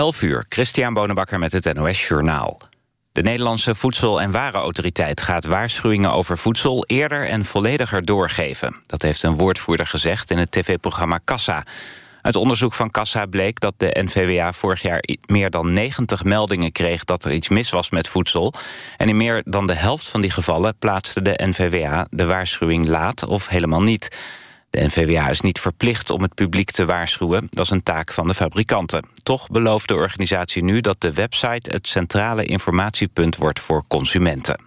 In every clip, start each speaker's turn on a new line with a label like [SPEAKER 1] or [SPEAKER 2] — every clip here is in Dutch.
[SPEAKER 1] 11 uur, Christian Bonenbakker met het NOS Journaal. De Nederlandse Voedsel- en Warenautoriteit gaat waarschuwingen over voedsel eerder en vollediger doorgeven. Dat heeft een woordvoerder gezegd in het tv-programma Kassa. Uit onderzoek van Kassa bleek dat de NVWA vorig jaar meer dan 90 meldingen kreeg dat er iets mis was met voedsel. En in meer dan de helft van die gevallen plaatste de NVWA de waarschuwing laat of helemaal niet. De NVWA is niet verplicht om het publiek te waarschuwen. Dat is een taak van de fabrikanten. Toch belooft de organisatie nu dat de website het centrale informatiepunt wordt voor consumenten.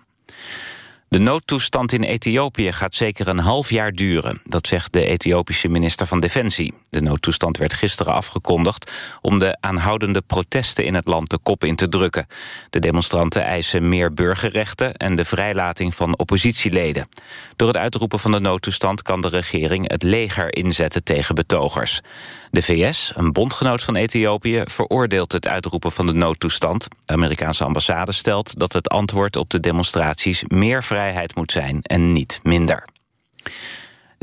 [SPEAKER 1] De noodtoestand in Ethiopië gaat zeker een half jaar duren. Dat zegt de Ethiopische minister van Defensie. De noodtoestand werd gisteren afgekondigd... om de aanhoudende protesten in het land de kop in te drukken. De demonstranten eisen meer burgerrechten... en de vrijlating van oppositieleden. Door het uitroepen van de noodtoestand kan de regering het leger inzetten tegen betogers. De VS, een bondgenoot van Ethiopië, veroordeelt het uitroepen van de noodtoestand. De Amerikaanse ambassade stelt dat het antwoord op de demonstraties meer vrijheid moet zijn en niet minder.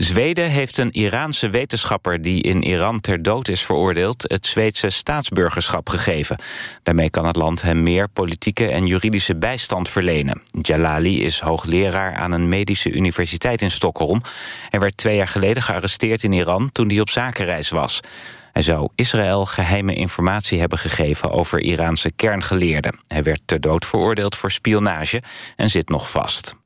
[SPEAKER 1] Zweden heeft een Iraanse wetenschapper die in Iran ter dood is veroordeeld... het Zweedse staatsburgerschap gegeven. Daarmee kan het land hem meer politieke en juridische bijstand verlenen. Jalali is hoogleraar aan een medische universiteit in Stockholm. Hij werd twee jaar geleden gearresteerd in Iran toen hij op zakenreis was. Hij zou Israël geheime informatie hebben gegeven over Iraanse kerngeleerden. Hij werd ter dood veroordeeld voor spionage en zit nog vast.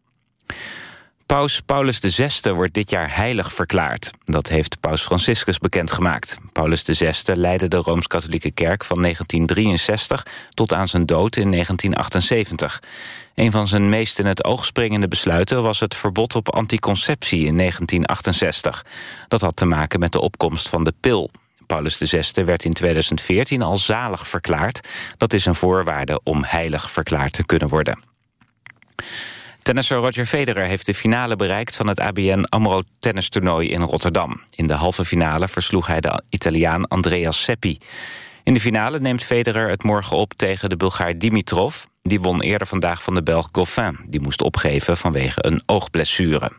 [SPEAKER 1] Paus Paulus VI wordt dit jaar heilig verklaard. Dat heeft paus Franciscus bekendgemaakt. Paulus VI leidde de Rooms-Katholieke Kerk van 1963 tot aan zijn dood in 1978. Een van zijn meest in het oog springende besluiten was het verbod op anticonceptie in 1968. Dat had te maken met de opkomst van de pil. Paulus VI werd in 2014 al zalig verklaard. Dat is een voorwaarde om heilig verklaard te kunnen worden. Tennisser Roger Federer heeft de finale bereikt van het ABN AMRO tennistoernooi in Rotterdam. In de halve finale versloeg hij de Italiaan Andreas Seppi. In de finale neemt Federer het morgen op tegen de Bulgaar Dimitrov. Die won eerder vandaag van de Belg Goffin. Die moest opgeven vanwege een oogblessure.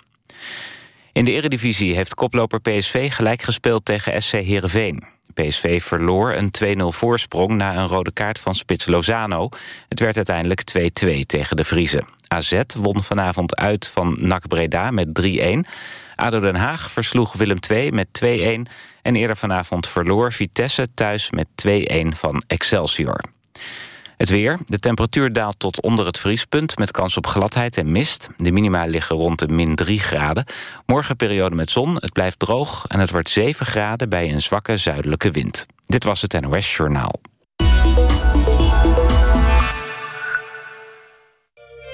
[SPEAKER 1] In de eredivisie heeft koploper PSV gelijk gespeeld tegen SC Heerenveen. PSV verloor een 2-0 voorsprong na een rode kaart van spits Lozano. Het werd uiteindelijk 2-2 tegen de Vriezen. AZ won vanavond uit van NAC Breda met 3-1. ADO Den Haag versloeg Willem II met 2-1. En eerder vanavond verloor Vitesse thuis met 2-1 van Excelsior. Het weer. De temperatuur daalt tot onder het vriespunt... met kans op gladheid en mist. De minima liggen rond de min 3 graden. Morgen periode met zon. Het blijft droog en het wordt 7 graden... bij een zwakke zuidelijke wind. Dit was het NOS Journaal.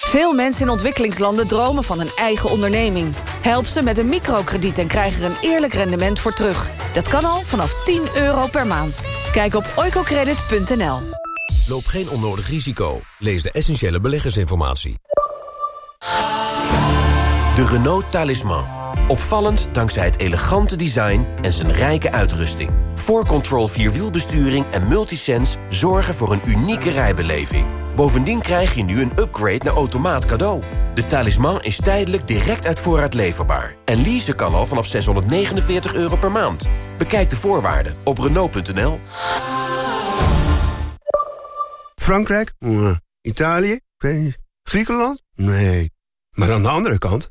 [SPEAKER 2] Veel mensen in ontwikkelingslanden dromen van een eigen onderneming. Help ze met een microkrediet en krijg er een eerlijk rendement voor terug. Dat kan al vanaf 10 euro per maand. Kijk op oicocredit.nl.
[SPEAKER 3] Loop geen onnodig risico. Lees de essentiële beleggersinformatie. De Renault Talisman. Opvallend dankzij het elegante design en zijn rijke uitrusting. 4Control Vierwielbesturing en Multisense zorgen voor een unieke rijbeleving. Bovendien krijg je nu een upgrade naar automaat cadeau. De talisman is tijdelijk direct uit voorraad leverbaar. En leasen kan al vanaf 649 euro per maand. Bekijk de voorwaarden op Renault.nl.
[SPEAKER 4] Frankrijk? Italië? Griekenland? Nee. Maar aan de andere kant,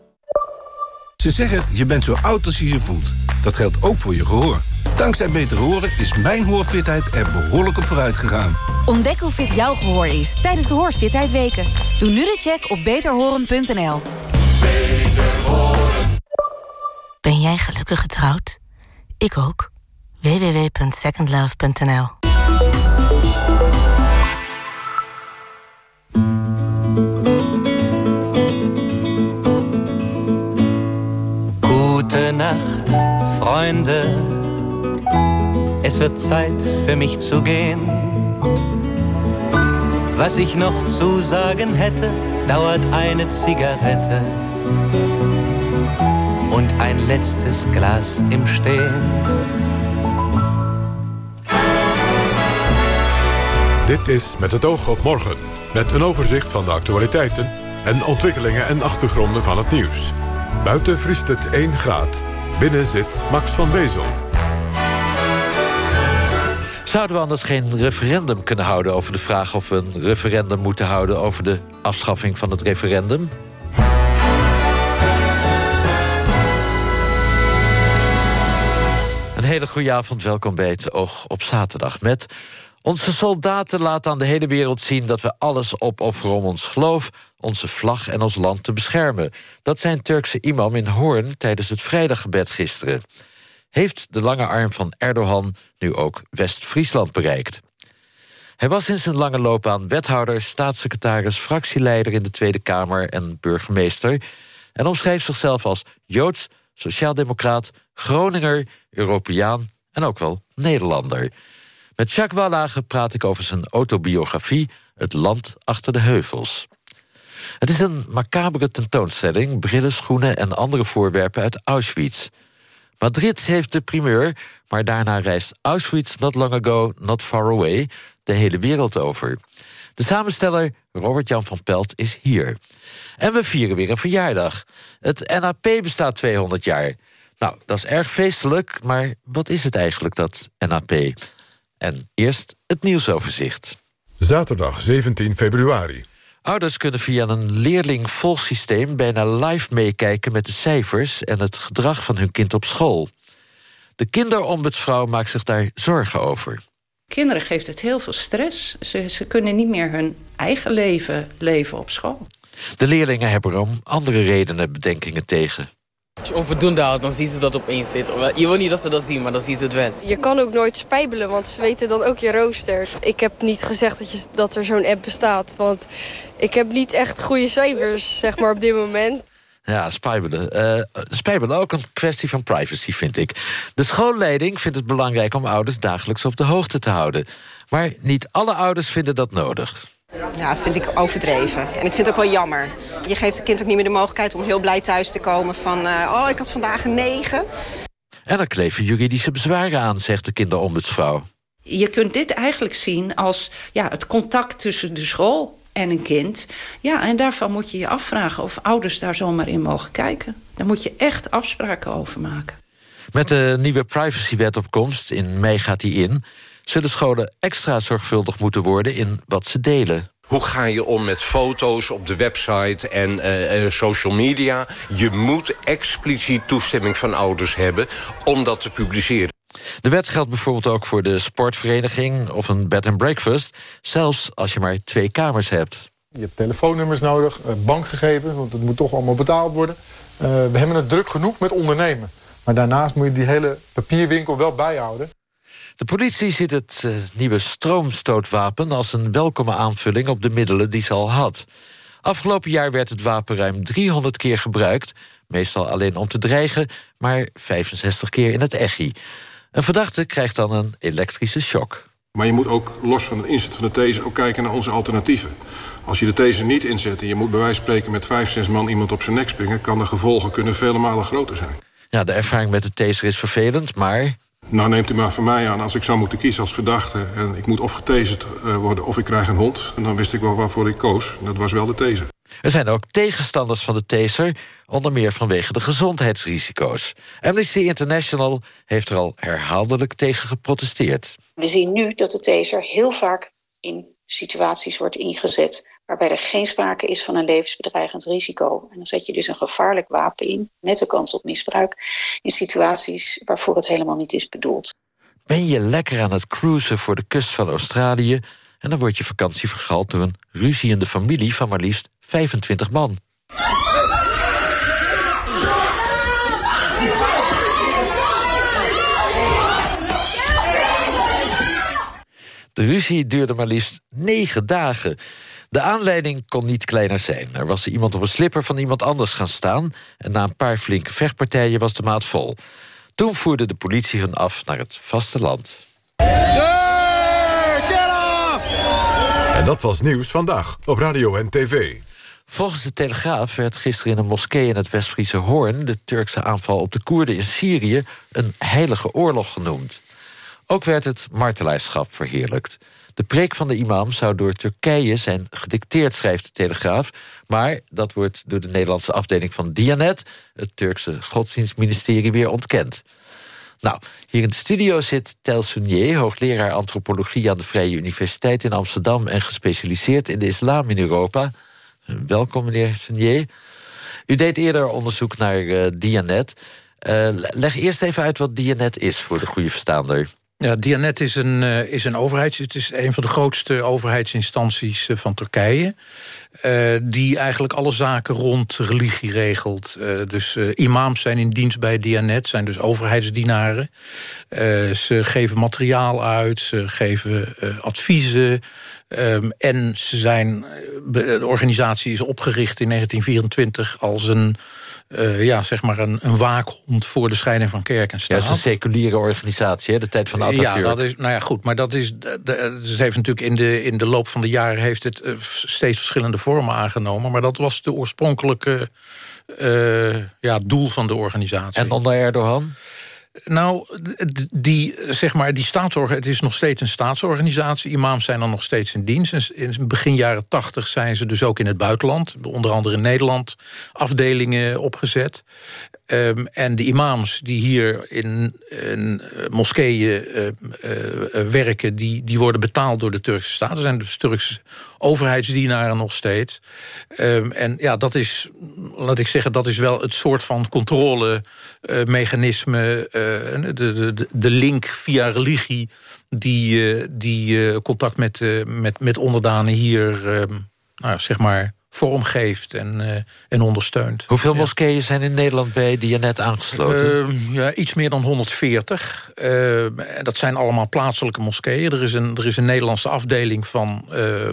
[SPEAKER 5] Ze zeggen, je bent zo oud als je je voelt. Dat geldt ook voor je gehoor. Dankzij Beter Horen is mijn hoorfitheid er behoorlijk op vooruit gegaan.
[SPEAKER 6] Ontdek hoe fit jouw gehoor is tijdens de Hoorfitheid Weken. Doe nu de check op beterhoren.nl.
[SPEAKER 7] Ben jij gelukkig getrouwd? Ik ook. www.secondlove.nl
[SPEAKER 8] Freunde. Es wird Zeit für mich zu gehen. Was ich noch zu sagen hätte, dauert eine Zigarette und ein letztes Glas im Stehen.
[SPEAKER 9] Dit is Met het oog op morgen. Met een overzicht van de actualiteiten en ontwikkelingen en achtergronden van het nieuws. Buiten vriest het 1 graad. Binnen zit Max van Wezel.
[SPEAKER 10] Zouden we anders geen referendum kunnen houden over de vraag... of we een referendum moeten houden over de afschaffing van het referendum? Een hele goede avond, welkom bij het Oog op zaterdag. Met onze soldaten laten aan de hele wereld zien dat we alles opofferen om ons geloof, onze vlag en ons land te beschermen. Dat zijn Turkse imam in Hoorn tijdens het vrijdaggebed gisteren. Heeft de lange arm van Erdogan nu ook West-Friesland bereikt? Hij was in zijn lange loopbaan wethouder, staatssecretaris, fractieleider in de Tweede Kamer en burgemeester. En omschreef zichzelf als Joods, sociaaldemocraat, Groninger, Europeaan en ook wel Nederlander. Met Jacques Wallage praat ik over zijn autobiografie... Het land achter de heuvels. Het is een macabere tentoonstelling... brillen, schoenen en andere voorwerpen uit Auschwitz. Madrid heeft de primeur, maar daarna reist Auschwitz... not long ago, not far away, de hele wereld over. De samensteller, Robert-Jan van Pelt, is hier. En we vieren weer een verjaardag. Het NAP bestaat 200 jaar. Nou, dat is erg feestelijk, maar wat is het eigenlijk, dat NAP? En eerst het nieuwsoverzicht.
[SPEAKER 9] Zaterdag 17 februari.
[SPEAKER 10] Ouders kunnen via een leerlingvolgsysteem bijna live meekijken met de cijfers en het gedrag van hun kind op school. De kinderombudsvrouw maakt zich daar zorgen over.
[SPEAKER 11] Kinderen geeft het heel veel stress. Ze, ze kunnen niet meer hun eigen leven leven op school.
[SPEAKER 10] De leerlingen hebben er om andere redenen bedenkingen tegen.
[SPEAKER 12] Als je onvoldoende houdt, dan zien ze dat opeens. Je wil niet dat ze dat zien, maar dan zien ze het wel.
[SPEAKER 13] Je kan ook nooit spijbelen, want ze weten dan ook je rooster. Ik heb niet gezegd dat, je, dat er zo'n app bestaat, want ik heb niet echt goede cijfers zeg maar, op dit moment.
[SPEAKER 10] Ja, spijbelen. Uh, spijbelen ook een kwestie van privacy, vind ik. De schoolleiding vindt het belangrijk om ouders dagelijks op de hoogte te houden. Maar niet alle ouders vinden dat nodig.
[SPEAKER 14] Ja, vind ik overdreven. En ik vind het ook wel jammer. Je geeft het kind ook niet meer de mogelijkheid om heel blij thuis te komen van... Uh, oh, ik had vandaag een negen.
[SPEAKER 10] En er kleven juridische bezwaren aan, zegt de kinderombudsvrouw.
[SPEAKER 11] Je kunt dit eigenlijk zien als ja, het contact tussen de school en een kind. Ja, en daarvan moet je je afvragen of ouders daar zomaar in mogen kijken. Daar moet je echt afspraken over maken.
[SPEAKER 10] Met de nieuwe privacywet op komst, in mei gaat die in zullen scholen extra zorgvuldig moeten worden in wat ze delen.
[SPEAKER 15] Hoe ga je om met foto's op de website en uh, social media? Je moet expliciet toestemming van ouders hebben om dat te publiceren.
[SPEAKER 10] De wet geldt bijvoorbeeld ook voor de sportvereniging of een bed and breakfast... zelfs als je maar twee kamers hebt.
[SPEAKER 16] Je hebt telefoonnummers nodig, eh, bankgegevens, want het moet toch allemaal betaald worden. Uh, we hebben het druk genoeg met ondernemen. Maar daarnaast moet je die hele papierwinkel wel bijhouden.
[SPEAKER 10] De politie ziet het uh, nieuwe stroomstootwapen als een welkome aanvulling op de middelen die ze al had. Afgelopen jaar werd het wapen ruim 300 keer gebruikt, meestal alleen om te dreigen, maar 65 keer in het echi. Een verdachte krijgt dan een elektrische shock.
[SPEAKER 17] Maar je moet ook los van de inzet van de taser ook kijken naar onze alternatieven. Als je de taser niet inzet en je moet bij wijze van spreken met vijf, zes man iemand op zijn nek springen... kan de gevolgen kunnen vele malen groter zijn.
[SPEAKER 10] Ja, de ervaring met de taser is vervelend, maar
[SPEAKER 17] nou, neemt u maar van mij aan, als ik zou moeten kiezen als verdachte... en ik moet of getaserd uh, worden of ik krijg een hond... en dan wist ik wel waarvoor ik koos. Dat was wel de taser.
[SPEAKER 10] Er zijn ook tegenstanders van de taser, onder meer vanwege de gezondheidsrisico's. Amnesty International heeft er al herhaaldelijk tegen geprotesteerd.
[SPEAKER 18] We zien nu dat de taser heel vaak in situaties wordt ingezet waarbij er geen sprake is van een levensbedreigend risico. En dan zet je dus een gevaarlijk wapen in, met de kans op misbruik, in situaties waarvoor het helemaal niet is bedoeld.
[SPEAKER 10] Ben je lekker aan het cruisen voor de kust van Australië... en dan wordt je vakantie vergald door een ruziende familie van maar liefst 25 man. De ruzie duurde maar liefst negen dagen. De aanleiding kon niet kleiner zijn. Er was iemand op een slipper van iemand anders gaan staan... en na een paar flinke vechtpartijen was de maat vol. Toen voerde de politie hun af naar het vasteland.
[SPEAKER 9] En dat was Nieuws Vandaag op Radio en TV.
[SPEAKER 10] Volgens de Telegraaf werd gisteren in een moskee in het West-Friese Hoorn... de Turkse aanval op de Koerden in Syrië een heilige oorlog genoemd. Ook werd het martelaarschap verheerlijkt. De preek van de imam zou door Turkije zijn gedicteerd, schrijft de Telegraaf. Maar dat wordt door de Nederlandse afdeling van Dianet... het Turkse godsdienstministerie, weer ontkend. Nou, hier in de studio zit Tel Sounier, hoogleraar antropologie aan de Vrije Universiteit in Amsterdam en gespecialiseerd in de islam in Europa. Welkom, meneer Sounier. U deed eerder onderzoek naar uh, Dianet. Uh, leg eerst even uit wat Dianet is voor de goede verstaander.
[SPEAKER 19] Ja, Dianet is een, uh, is een overheid. Het is een van de grootste overheidsinstanties uh, van Turkije. Uh, die eigenlijk alle zaken rond religie regelt. dus imams zijn in dienst bij Dianet, zijn dus overheidsdienaren. ze geven materiaal uit, ze geven adviezen. Um, en ze zijn, de organisatie is opgericht in 1924 als een uh, ja, zeg maar een, een waakhond voor de scheiding van kerk en staat.
[SPEAKER 10] Ja, het is een seculiere organisatie, hè, de tijd van Atatürk.
[SPEAKER 19] Ja, dat is, nou ja, goed, maar dat is, het heeft natuurlijk in de, in de loop van de jaren heeft het uh, steeds verschillende vormen aangenomen, maar dat was de oorspronkelijke uh, ja, doel van de organisatie.
[SPEAKER 10] En onder Erdogan?
[SPEAKER 19] Nou, die, zeg maar, die staatsorganisatie, het is nog steeds een staatsorganisatie. Imams zijn dan nog steeds in dienst. In begin jaren tachtig zijn ze dus ook in het buitenland. Onder andere in Nederland afdelingen opgezet. Um, en de imams die hier in, uh, moskeeën uh, uh, werken... Die, die worden betaald door de Turkse staat. Er zijn dus Turkse overheidsdienaren nog steeds. Um, en ja, dat is, laat ik zeggen, dat is wel het soort van controlemechanisme... de, de, de link via religie die, die contact met, met, met onderdanen hier... Um, nou, zeg maar vormgeeft en, uh, en ondersteunt.
[SPEAKER 10] Hoeveel moskeeën zijn in Nederland bij die je net aangesloten?
[SPEAKER 19] Uh, ja, iets meer dan 140. Uh, dat zijn allemaal plaatselijke moskeeën. Er is een, er is een Nederlandse afdeling van,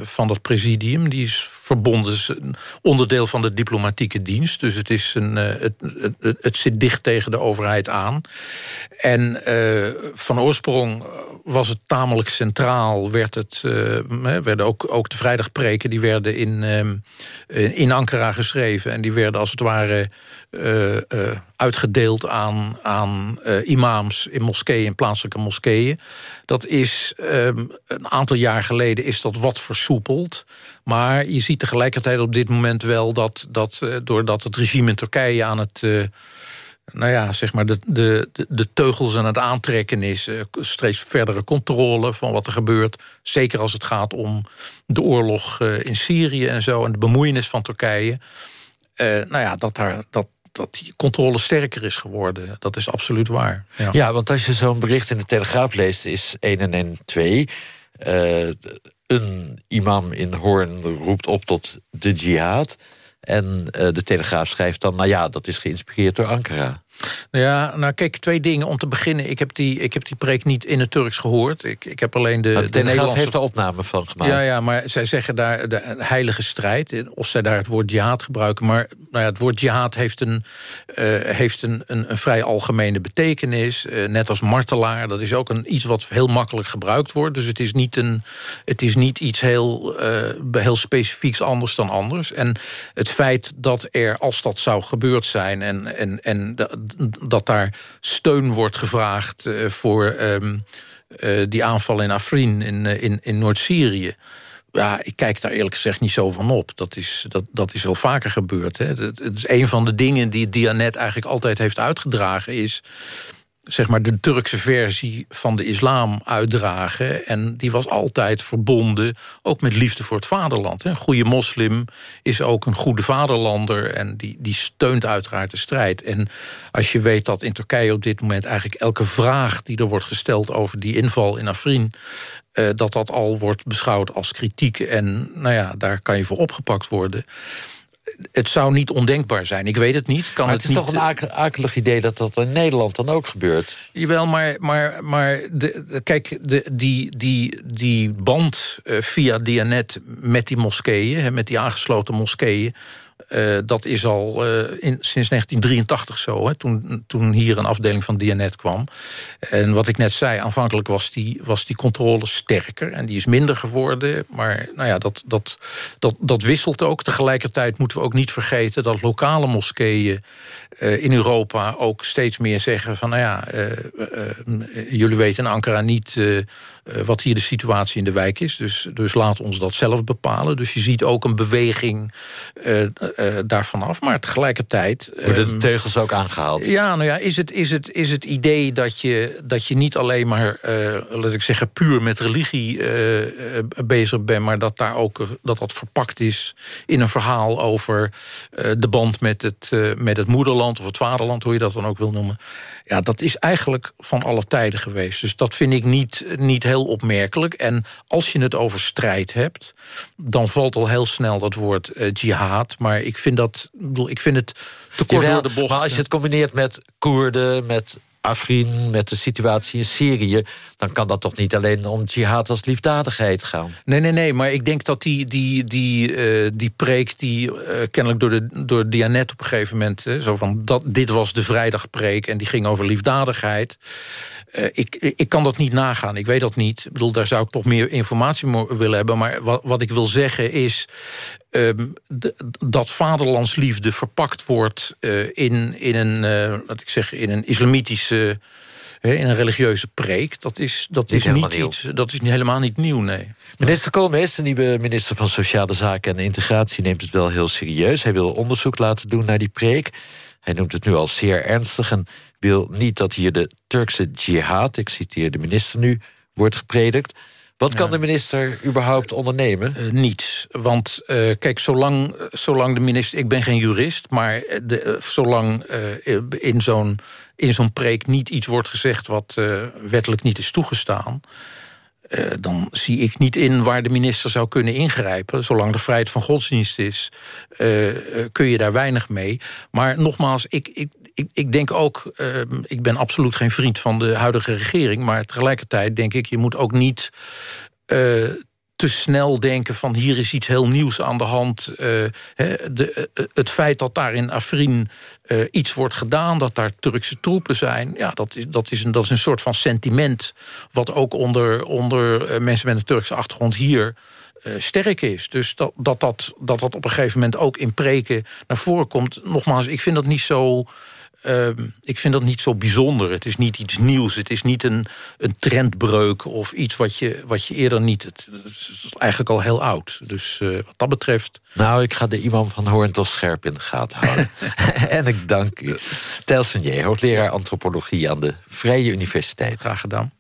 [SPEAKER 19] van dat presidium. Die is verbonden, is een onderdeel van de diplomatieke dienst. Dus het, is een, het, het, het, zit dicht tegen de overheid aan. En van oorsprong was het tamelijk centraal. Werd het, werden ook, ook de vrijdagpreken die werden in ehm, eh, in Ankara geschreven. En die werden als het ware uh, uitgedeeld aan, aan imams in moskeeën, in plaatselijke moskeeën. Dat is um, een aantal jaar geleden is dat wat versoepeld. Maar je ziet tegelijkertijd op dit moment wel dat, dat doordat het regime in Turkije aan het nou ja, zeg maar de, de, de teugels aan het aantrekken is. Uh, steeds verdere controle van wat er gebeurt. Zeker als het gaat om de oorlog uh, in Syrië en zo... en de bemoeienis van Turkije. Uh, nou ja, dat, daar, dat, dat die controle sterker is geworden. Dat is absoluut waar.
[SPEAKER 10] Ja, ja want als je zo'n bericht in de Telegraaf leest... is 1 en 1 2... een imam in Hoorn roept op tot de jihad... En uh, de Telegraaf schrijft dan, nou ja, dat is geïnspireerd door Ankara.
[SPEAKER 19] Ja, nou kijk, twee dingen. Om te beginnen, ik heb die, ik heb die preek niet in het Turks gehoord. Ik, ik heb alleen de,
[SPEAKER 10] de, de Nederlandse... heeft er opname van gemaakt.
[SPEAKER 19] Ja, ja, maar zij zeggen daar de heilige strijd. Of zij daar het woord jihad gebruiken. Maar nou ja, het woord jihad heeft een, uh, heeft een, een, een, vrij algemene betekenis. Uh, net als martelaar. Dat is ook een, iets wat heel makkelijk gebruikt wordt. Dus het is niet, een, het is niet iets heel, uh, heel specifieks anders dan anders. En het feit dat er, als dat zou gebeurd zijn... en, en, en dat daar steun wordt gevraagd uh, voor um, uh, die aanval in Afrin in, uh, in, in Noord-Syrië. Ja, ik kijk daar eerlijk gezegd niet zo van op. Dat is, dat, dat is wel vaker gebeurd. Hè. Het is een van de dingen die Dianet eigenlijk altijd heeft uitgedragen... is zeg maar de Turkse versie van de islam uitdragen. En die was altijd verbonden, ook met liefde voor het vaderland. Een goede moslim is ook een goede vaderlander... en die, die steunt uiteraard de strijd. En als je weet dat in Turkije op dit moment... eigenlijk elke vraag die er wordt gesteld over die inval in Afrin... Uh, dat dat al wordt beschouwd als kritiek. En nou ja, daar kan je voor opgepakt worden het zou niet ondenkbaar zijn. Ik weet het niet. Kan
[SPEAKER 10] maar
[SPEAKER 19] het,
[SPEAKER 10] het is toch een akelig idee dat dat in Nederland dan ook gebeurt?
[SPEAKER 19] Jawel, maar, maar, maar de, kijk, de, die, die, die band uh, via Dianet met die moskeeën... met die aangesloten moskeeën... Uh, dat is al uh, in, sinds 1983 zo, hè, toen, toen hier een afdeling van Dianet kwam. En wat ik net zei, aanvankelijk was die, was die controle sterker... en die is minder geworden, maar nou ja, dat, dat, dat, dat wisselt ook. Tegelijkertijd moeten we ook niet vergeten dat lokale moskeeën uh, in Europa... ook steeds meer zeggen van, nou ja, jullie weten in Ankara niet eh, wat hier de situatie in de wijk is. Dus, dus laat ons dat zelf bepalen. Dus je ziet ook een beweging uh, uh, daarvan af. Maar tegelijkertijd...
[SPEAKER 10] Worden de ehm, teugels ook aangehaald?
[SPEAKER 19] Ja, nou ja, is het, is het, is het idee dat je, dat je niet alleen maar... laat ik zeggen, puur met religie bezig bent... maar dat daar ook dat dat verpakt is in een verhaal over de band met het, met het moederland... of het vaderland, hoe je dat dan ook wil noemen ja, dat is eigenlijk van alle tijden geweest. Dus dat vind ik niet, niet heel opmerkelijk. En als je het over strijd hebt... dan valt al heel snel dat woord uh, jihad. Maar ik vind, dat, ik vind het te kort door de bocht.
[SPEAKER 10] Maar als je het combineert met Koerden, met Afrin, met de situatie in Syrië... dan kan dat toch niet alleen om jihad als liefdadigheid gaan?
[SPEAKER 19] Nee, nee, nee, maar ik denk dat die, die, die, uh, die preek... die uh, kennelijk door, de, door Dianet op een gegeven moment... Uh, zo van, dat, dit was de vrijdagpreek en die ging over liefdadigheid... Uh, ik, ik kan dat niet nagaan, ik weet dat niet. Ik bedoel, daar zou ik toch meer informatie willen hebben. Maar wat, wat ik wil zeggen is... Um, de, dat vaderlandsliefde verpakt wordt uh, in, in, een, uh, laat ik zeggen, in een islamitische... in een religieuze preek, dat is, dat is, niet iets, dat is helemaal niet nieuw, nee.
[SPEAKER 10] Minister Koolmees, de nieuwe minister van Sociale Zaken en Integratie... neemt het wel heel serieus. Hij wil onderzoek laten doen naar die preek. Hij noemt het nu al zeer ernstig en wil niet dat hier de Turkse jihad... ik citeer de minister nu, wordt gepredikt... Wat kan de minister überhaupt ondernemen?
[SPEAKER 19] Uh, niets. Want uh, kijk, zolang, zolang de minister... Ik ben geen jurist, maar de, uh, zolang in zo'n in zo'n preek niet iets wordt gezegd... wat wettelijk niet is toegestaan... dan zie ik niet in waar de minister zou kunnen ingrijpen. Zolang de vrijheid van godsdienst is, kun je daar weinig mee. Maar nogmaals, ik, ik, ik, ik denk ook, ik ben absoluut geen vriend van de huidige regering... maar tegelijkertijd denk ik, je moet ook niet te snel denken van hier is iets heel nieuws aan de hand. De, het feit dat daar in Afrin uh, iets wordt gedaan, dat daar Turkse troepen zijn... Ja, dat, is, dat, is een, dat is een soort van sentiment... wat ook onder, onder mensen met een Turkse achtergrond hier... Uh, sterk is. Dus dat dat, dat dat dat op een gegeven moment ook in preken naar voren komt. Nogmaals, ik vind dat niet zo Uh, ik vind dat niet zo bijzonder. Het is niet iets nieuws. Het is niet een, een trendbreuk of iets wat je, wat je eerder niet... Het, is eigenlijk al heel oud. Dus uh, wat dat betreft...
[SPEAKER 10] Nou, ik ga de imam van Hoorn scherp in de gaten houden. en ik dank u. Telsen J, hoogleraar antropologie aan de Vrije Universiteit.
[SPEAKER 19] Graag gedaan.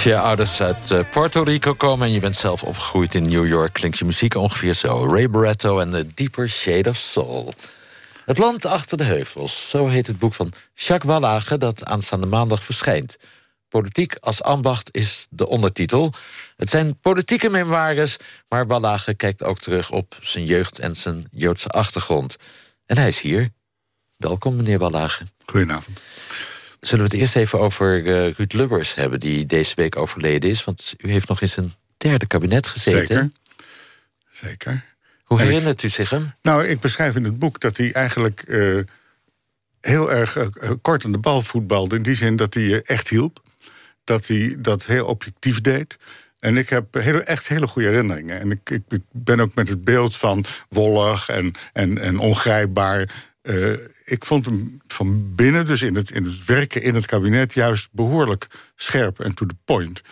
[SPEAKER 10] Als je ouders uit uh, Puerto Rico komen en je bent zelf opgegroeid in New York... klinkt je muziek ongeveer zo. Ray Barretto en The Deeper Shade of Soul. Het land achter de heuvels, zo heet het boek van Jacques Wallage... dat aanstaande maandag verschijnt. Politiek als ambacht is de ondertitel. Het zijn politieke memoires, maar Wallage kijkt ook terug... op zijn jeugd en zijn Joodse achtergrond. En hij is hier. Welkom, meneer Wallage.
[SPEAKER 20] Goedenavond.
[SPEAKER 10] Zullen we het eerst even over uh, Ruud Lubbers hebben... die deze week overleden is? Want u heeft nog in zijn derde kabinet gezeten.
[SPEAKER 20] Zeker. Zeker.
[SPEAKER 10] Hoe herinnert u zich hem?
[SPEAKER 20] Nou, ik beschrijf in het boek dat hij eigenlijk... Uh, heel erg uh, kort aan de bal voetbalde. In die zin dat hij echt hielp. Dat hij dat heel objectief deed. En ik heb hele, echt hele goede herinneringen. En ik, ik ben ook met het beeld van wollig en, en, en ongrijpbaar uh, ik vond hem van binnen, dus in het, in het werken in het kabinet, juist behoorlijk scherp en to the point.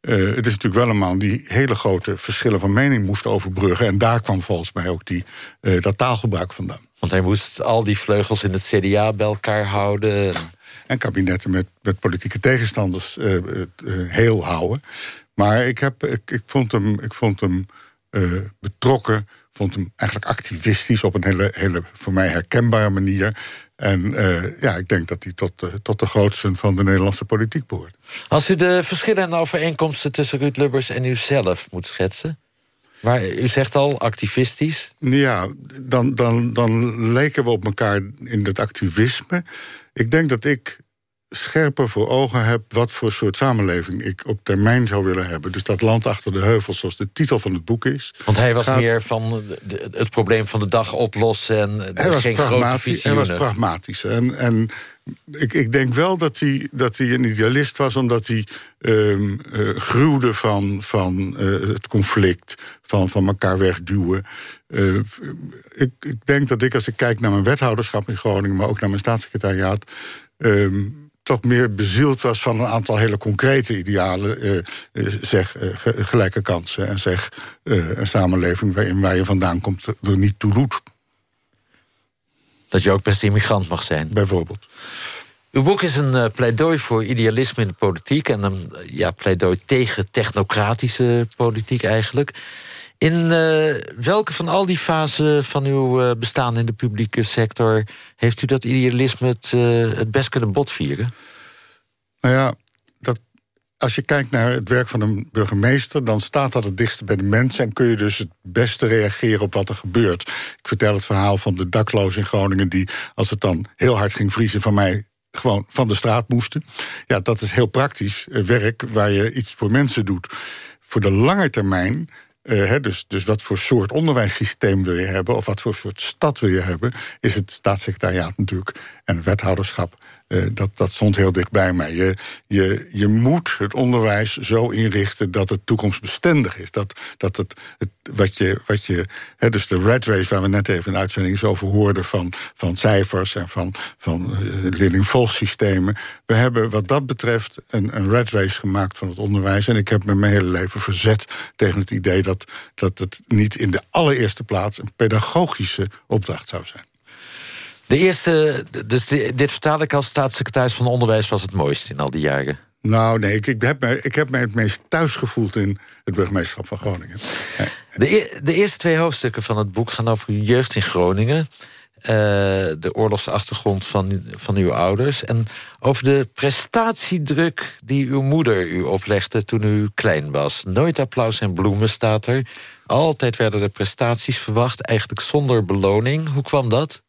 [SPEAKER 20] Uh, het is natuurlijk wel een man die hele grote verschillen van mening moest overbruggen. En daar kwam volgens mij ook die, uh, dat taalgebruik vandaan.
[SPEAKER 10] Want hij moest al die vleugels in het CDA bij elkaar houden.
[SPEAKER 20] En kabinetten met, met politieke tegenstanders heel houden. Maar ik, heb, ik, ik vond hem, ik vond hem betrokken vond hem eigenlijk activistisch op een hele, hele voor mij herkenbare manier. En uh, ja, ik denk dat hij tot, uh, tot de grootste van de Nederlandse politiek behoort.
[SPEAKER 10] Als u de verschillen en overeenkomsten tussen Ruud Lubbers en u zelf moet schetsen... Maar u zegt al activistisch?
[SPEAKER 20] Ja, dan, dan, dan leken we op elkaar in het activisme. Ik denk dat ik scherper voor ogen heb wat voor soort samenleving ik op termijn zou willen hebben. Dus dat land achter de heuvels, zoals de titel van het boek is.
[SPEAKER 10] Want hij was meer van het probleem van de dag oplossen en hij was geen grote visioenen.
[SPEAKER 20] Hij was pragmatisch. En, en ik, ik denk wel dat hij, dat hij een idealist was, omdat hij um, uh, gruwde van, van uh, het conflict, van, van elkaar wegduwen. Uh, ik, ik denk dat ik, als ik kijk naar mijn wethouderschap in Groningen, maar ook naar mijn staatssecretariaat. Um, toch meer bezield was van een aantal hele concrete idealen. Eh, eh zeg eh, gelijke kansen en zeg een samenleving waarin waar je vandaan komt er niet toe doet.
[SPEAKER 10] Dat je ook best immigrant mag zijn.
[SPEAKER 20] Bijvoorbeeld.
[SPEAKER 10] Uw boek is een pleidooi voor idealisme in de politiek... en een ja, pleidooi tegen technocratische politiek eigenlijk. In uh, welke van al die fasen van uw uh, bestaan in de publieke sector... heeft u dat idealisme het, uh, het best kunnen botvieren?
[SPEAKER 20] Nou ja, dat, als je kijkt naar het werk van een burgemeester... dan staat dat het dichtst bij de mensen... en kun je dus het beste reageren op wat er gebeurt. Ik vertel het verhaal van de daklozen in Groningen... die, als het dan heel hard ging vriezen, van mij gewoon van de straat moesten. Ja, dat is heel praktisch werk waar je iets voor mensen doet. Voor de lange termijn uh, dus, dus wat voor soort onderwijssysteem wil je hebben... of wat voor soort stad wil je hebben... is het staatssecretariaat natuurlijk en wethouderschap uh, dat, dat stond heel dicht bij mij. Je, je, je moet het onderwijs zo inrichten dat het toekomstbestendig is. Dat, dat het, wat je, wat je dus de red race waar we net even de uitzending over hoorden... van, van cijfers en van, van uh, leerling-volgsystemen. We hebben wat dat betreft een, een red race gemaakt van het onderwijs. En ik heb me mijn hele leven verzet tegen het idee... dat, dat het niet in de allereerste plaats een pedagogische opdracht zou zijn.
[SPEAKER 10] De eerste, dus dit vertaal ik als staatssecretaris van Onderwijs... was het mooist in al die jaren.
[SPEAKER 20] Nou, nee, ik, ik, heb me, ik heb mij het meest thuis gevoeld in het burgemeesterschap van Groningen.
[SPEAKER 10] De, de eerste twee hoofdstukken van het boek gaan over jeugd in Groningen. Uh, de oorlogsachtergrond van, van uw ouders. En over de prestatiedruk die uw moeder u oplegde toen u klein was. Nooit applaus en bloemen staat er. Altijd werden er prestaties verwacht, eigenlijk zonder beloning. Hoe kwam dat?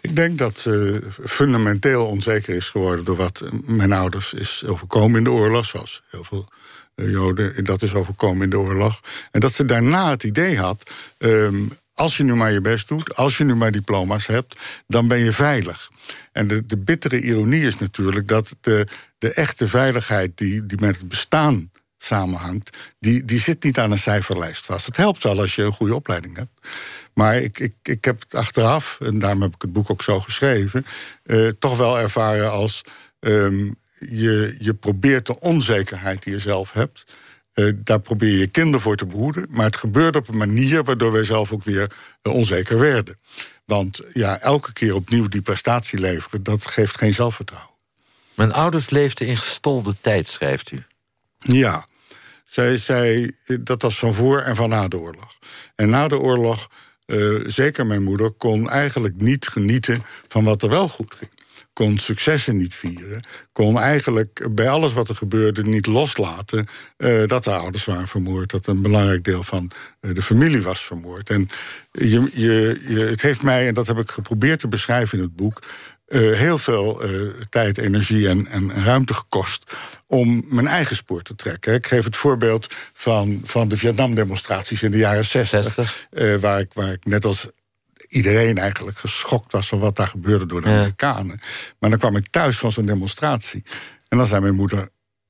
[SPEAKER 20] Ik denk dat ze fundamenteel onzeker is geworden... door wat mijn ouders is overkomen in de oorlog. Zoals heel veel uh, Joden, dat is overkomen in de oorlog. En dat ze daarna het idee had... Um, als je nu maar je best doet, als je nu maar diploma's hebt... dan ben je veilig. En de, de bittere ironie is natuurlijk dat de, de echte veiligheid... Die, die met het bestaan samenhangt, die, die zit niet aan een cijferlijst vast. Het helpt wel als je een goede opleiding hebt. Maar ik, ik, ik heb het achteraf, en daarom heb ik het boek ook zo geschreven... Uh, toch wel ervaren als um, je, je probeert de onzekerheid die je zelf hebt... Uh, daar probeer je kinderen voor te behoeden. Maar het gebeurt op een manier waardoor wij zelf ook weer uh, onzeker werden. Want ja, elke keer opnieuw die prestatie leveren... dat geeft geen zelfvertrouwen.
[SPEAKER 10] Mijn ouders leefden in gestolde tijd, schrijft u.
[SPEAKER 20] Ja, zij zei dat was van voor en van na de oorlog. En na de oorlog, uh, zeker mijn moeder, kon eigenlijk niet genieten van wat er wel goed ging kon successen niet vieren. Kon eigenlijk bij alles wat er gebeurde niet loslaten... Uh, dat de ouders waren vermoord. Dat een belangrijk deel van uh, de familie was vermoord. En je, je, je, het heeft mij, en dat heb ik geprobeerd te beschrijven in het boek... Uh, heel veel tijd, energie en, en, ruimte gekost om mijn eigen spoor te trekken. Ik geef het voorbeeld van, van de Vietnam-demonstraties in de jaren 60, 60. waar, ik, waar ik net als iedereen eigenlijk geschokt was van wat daar gebeurde door de Amerikanen. Maar dan kwam ik thuis van zo'n demonstratie. En dan zei mijn moeder,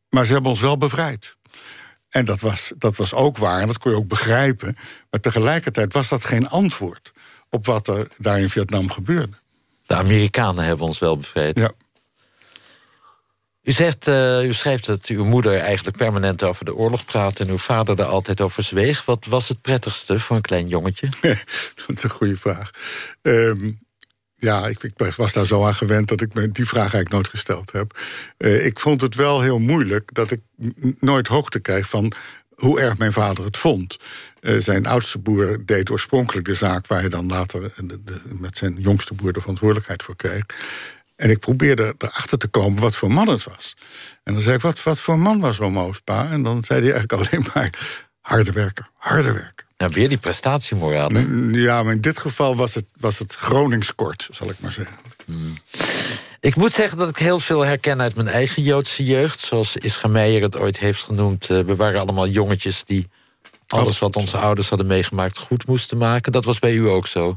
[SPEAKER 20] maar ze hebben ons wel bevrijd. En dat was, dat was ook waar, en dat kon je ook begrijpen. Maar tegelijkertijd was dat geen antwoord op wat er daar in Vietnam gebeurde.
[SPEAKER 10] De Amerikanen hebben ons wel bevrijd.
[SPEAKER 20] Ja.
[SPEAKER 10] U, zegt, uh, u schrijft dat uw moeder eigenlijk permanent over de oorlog praat... en uw vader er altijd over zweeg. Wat was het prettigste voor een klein jongetje?
[SPEAKER 20] dat is een goede vraag. Um, ja, ik, was daar zo aan gewend dat ik me die vraag eigenlijk nooit gesteld heb. Uh, ik vond het wel heel moeilijk dat ik nooit hoogte kreeg... van hoe erg mijn vader het vond. Uh, zijn oudste boer deed oorspronkelijk de zaak... waar hij dan later met zijn jongste boer de verantwoordelijkheid voor kreeg. En ik probeerde erachter te komen wat voor man het was. En dan zei ik, wat, wat voor man was Romo's pa? En dan zei hij eigenlijk alleen maar, harde werken, harde werken.
[SPEAKER 10] Ja, weer die prestatiemoraal.
[SPEAKER 20] Ja, maar in dit geval was het, was het Groningskort, zal ik maar zeggen.
[SPEAKER 10] Hmm. Ik moet zeggen dat ik heel veel herken uit mijn eigen Joodse jeugd. Zoals Ischa Meijer het ooit heeft genoemd. Uh, we waren allemaal jongetjes die alles wat onze ouders hadden meegemaakt goed moesten maken. Dat was bij u ook zo.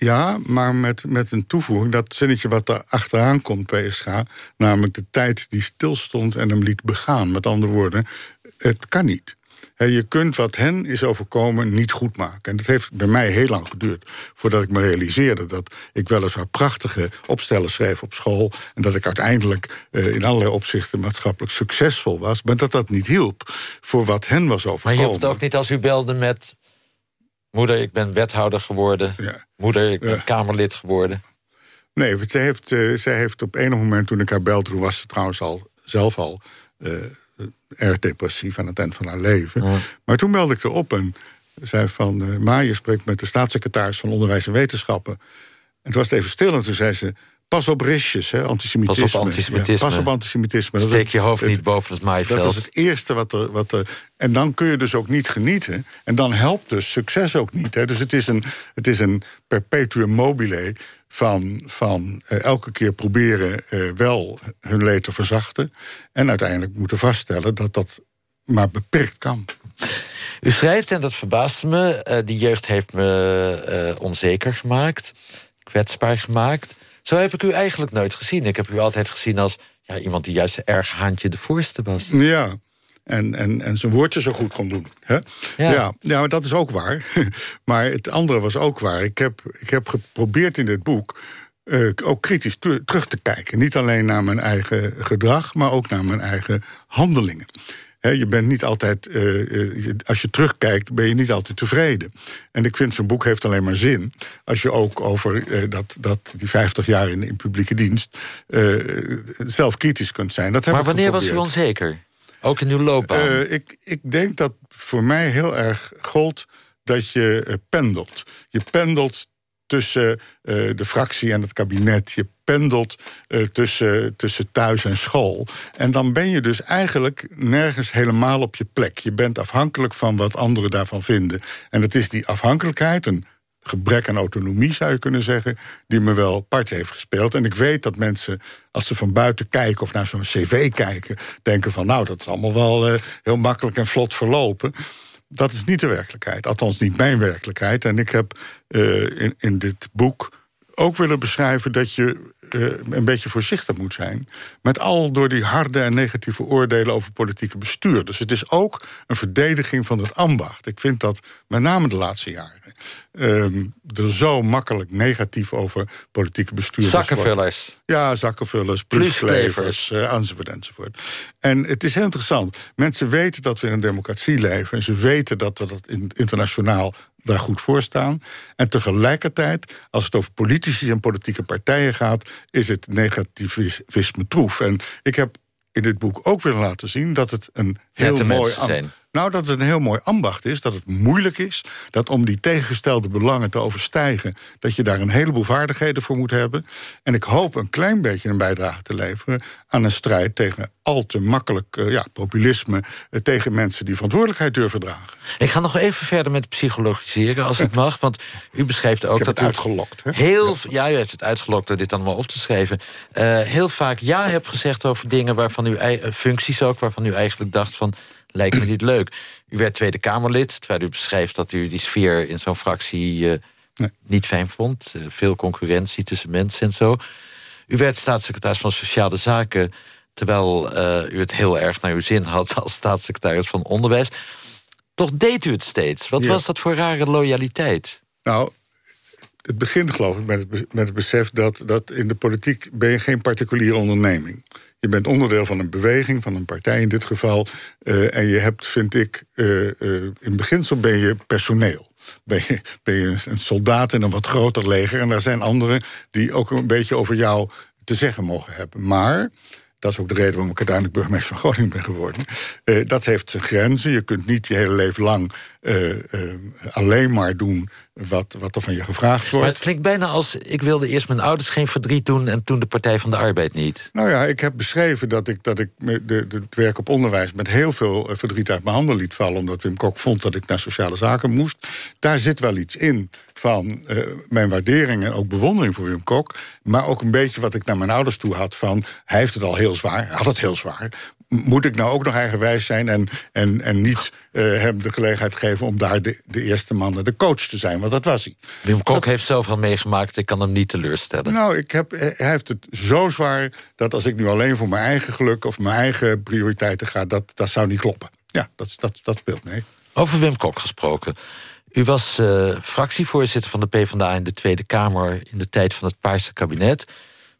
[SPEAKER 20] Ja, maar met, met een toevoeging, dat zinnetje wat er achteraan komt bij Ischa... namelijk de tijd die stilstond en hem liet begaan. Met andere woorden, het kan niet. je kunt wat hen is overkomen niet goed maken. En dat heeft bij mij heel lang geduurd voordat ik me realiseerde... dat ik weliswaar prachtige opstellen schreef op school... en dat ik uiteindelijk eh, in allerlei opzichten maatschappelijk succesvol was... maar dat dat niet hielp voor wat hen was overkomen.
[SPEAKER 10] Maar je hielp het ook niet als u belde met Moeder, ik ben wethouder geworden. Moeder, ik ben Kamerlid geworden.
[SPEAKER 20] Nee, zij heeft, uh, zij heeft op enig moment toen ik haar belde... toen was ze trouwens al, zelf al uh, erg depressief aan het eind van haar leven. Maar toen belde ik erop en zei van... Uh, Ma, je spreekt met de staatssecretaris van Onderwijs en Wetenschappen. En toen was het even stil en toen zei ze... Pas op risjes, hè, antisemitisme.
[SPEAKER 10] Pas op antisemitisme.
[SPEAKER 20] Ja, pas op antisemitisme.
[SPEAKER 10] Steek je hoofd niet boven het maaiveld.
[SPEAKER 20] Dat is het eerste wat er, wat er... En dan kun je dus ook niet genieten. En dan helpt dus succes ook niet. Hè. Dus het is een, het is een perpetuum mobile van, van uh, elke keer proberen uh, wel hun leed te verzachten. En uiteindelijk moeten vaststellen dat dat maar beperkt kan.
[SPEAKER 10] U schrijft, en dat verbaasde me... Uh, die jeugd heeft me onzeker gemaakt, kwetsbaar gemaakt... Zo heb ik u eigenlijk nooit gezien. Ik heb u altijd gezien als ja, iemand die juist erg haantje de voorste was.
[SPEAKER 20] Ja, en, en, en zijn woordje zo goed kon doen. Hè? Ja. ja. Ja, maar dat is ook waar. maar het andere was ook waar. Ik heb, ik heb geprobeerd in dit boek uh, ook kritisch terug te kijken. Niet alleen naar mijn eigen gedrag, maar ook naar mijn eigen handelingen je bent niet altijd, uh, als je terugkijkt, ben je niet altijd tevreden. En ik vind zo'n boek heeft alleen maar zin als je ook over uh, dat, dat die 50 jaar in, in publieke dienst zelf kritisch kunt zijn. Dat
[SPEAKER 10] maar wanneer was u onzeker? Ook in uw loopbaan?
[SPEAKER 20] ik, ik denk dat voor mij heel erg gold dat je pendelt. Je pendelt tussen uh, de fractie en het kabinet. Je pendelt uh, tussen, tussen thuis en school. En dan ben je dus eigenlijk nergens helemaal op je plek. Je bent afhankelijk van wat anderen daarvan vinden. En het is die afhankelijkheid, een gebrek aan autonomie zou je kunnen zeggen... die me wel part heeft gespeeld. En ik weet dat mensen, als ze van buiten kijken of naar zo'n cv kijken... denken van nou, dat is allemaal wel uh, heel makkelijk en vlot verlopen dat is niet de werkelijkheid. Althans, niet mijn werkelijkheid. En ik heb uh, in, in dit boek ook willen beschrijven dat je uh, een beetje voorzichtig moet zijn... met al door die harde en negatieve oordelen over politieke bestuur. Dus het is ook een verdediging van het ambacht. Ik vind dat met name de laatste jaren... Uh, er zo makkelijk negatief over politieke bestuur.
[SPEAKER 10] Zakkenvullers.
[SPEAKER 20] Ja, zakkenvullers, plusklevers, uh, enzovoort, enzovoort. En het is heel interessant. Mensen weten dat we in een democratie leven... en ze weten dat we dat internationaal daar goed voor staan. En tegelijkertijd, als het over politici en politieke partijen gaat... is het negativisme troef. En ik heb in dit boek ook willen laten zien dat het een heel mooi
[SPEAKER 10] zijn.
[SPEAKER 20] Nou, dat het een heel mooi ambacht is, dat het moeilijk is... dat om die tegengestelde belangen te overstijgen... dat je daar een heleboel vaardigheden voor moet hebben. En ik hoop een klein beetje een bijdrage te leveren... aan een strijd tegen al te makkelijk eh, ja, populisme... eh, tegen mensen die verantwoordelijkheid durven dragen.
[SPEAKER 10] Ik ga nog even verder met psychologiseren, als ik mag. Want u beschrijft ook dat
[SPEAKER 20] het
[SPEAKER 10] u
[SPEAKER 20] uitgelokt, hè?
[SPEAKER 10] Heel, ja. u heeft het uitgelokt door dit allemaal op te schrijven. Eh, heel vaak ja hebt gezegd over dingen waarvan u... functies ook, waarvan u eigenlijk dacht van... lijkt me niet leuk. U werd Tweede Kamerlid, terwijl u beschrijft dat u die sfeer in zo'n fractie... eh, niet fijn vond. Eh, veel concurrentie tussen mensen en zo. U werd staatssecretaris van Sociale Zaken... terwijl eh, u het heel erg naar uw zin had als staatssecretaris van Onderwijs. Toch deed u het steeds. Wat
[SPEAKER 20] Ja.
[SPEAKER 10] was dat voor rare loyaliteit?
[SPEAKER 20] Nou, het begint geloof ik met het, met het besef dat, dat in de politiek ben je geen particuliere onderneming. Je bent onderdeel van een beweging, van een partij in dit geval. eh, en je hebt, vind ik, eh, in beginsel ben je personeel. Ben je, ben je een soldaat in een wat groter leger. En er zijn anderen die ook een beetje over jou te zeggen mogen hebben. Maar dat is ook de reden waarom ik uiteindelijk burgemeester van Groningen ben geworden. Dat heeft zijn grenzen. Je kunt niet je hele leven lang alleen maar doen wat, wat er van je gevraagd
[SPEAKER 10] Maar
[SPEAKER 20] wordt.
[SPEAKER 10] het klinkt bijna als... ik wilde eerst mijn ouders geen verdriet doen... en toen de Partij van de Arbeid niet.
[SPEAKER 20] Nou ja, ik heb beschreven dat ik, dat ik de, de, het werk op onderwijs... met heel veel eh, verdriet uit mijn handen liet vallen... omdat Wim Kok vond dat ik naar sociale zaken moest. Daar zit wel iets in van eh, mijn waardering en ook bewondering voor Wim Kok. Maar ook een beetje wat ik naar mijn ouders toe had van... hij heeft het al heel zwaar, hij had het heel zwaar. Moet ik nou ook nog eigenwijs zijn en, en, en niet eh, hem de gelegenheid geven... om daar de, de eerste man en de coach te zijn, want dat was hij.
[SPEAKER 10] Wim Kok heeft zoveel meegemaakt, ik kan hem niet teleurstellen.
[SPEAKER 20] Nou, ik heb, hij heeft het zo zwaar dat als ik nu alleen voor mijn eigen geluk of mijn eigen prioriteiten ga, dat, dat zou niet kloppen. Ja, dat, dat, dat speelt mee.
[SPEAKER 10] Over Wim Kok gesproken. U was eh, fractievoorzitter van de PvdA in de Tweede Kamer... in de tijd van het Paarse kabinet.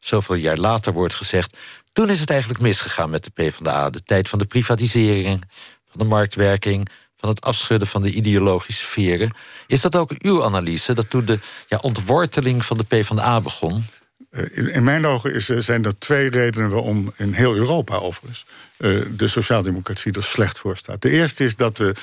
[SPEAKER 10] Zoveel jaar later wordt gezegd... toen is het eigenlijk misgegaan met de PvdA. De tijd van de privatisering, van de marktwerking... van het afschudden van de ideologische sferen. Is dat ook uw analyse, dat toen de ja, ontworteling van de PvdA begon...
[SPEAKER 20] Eh, In, mijn ogen is, er- zijn er twee redenen waarom in heel Europa overigens eh, de sociaaldemocratie er slecht voor staat. De eerste is dat we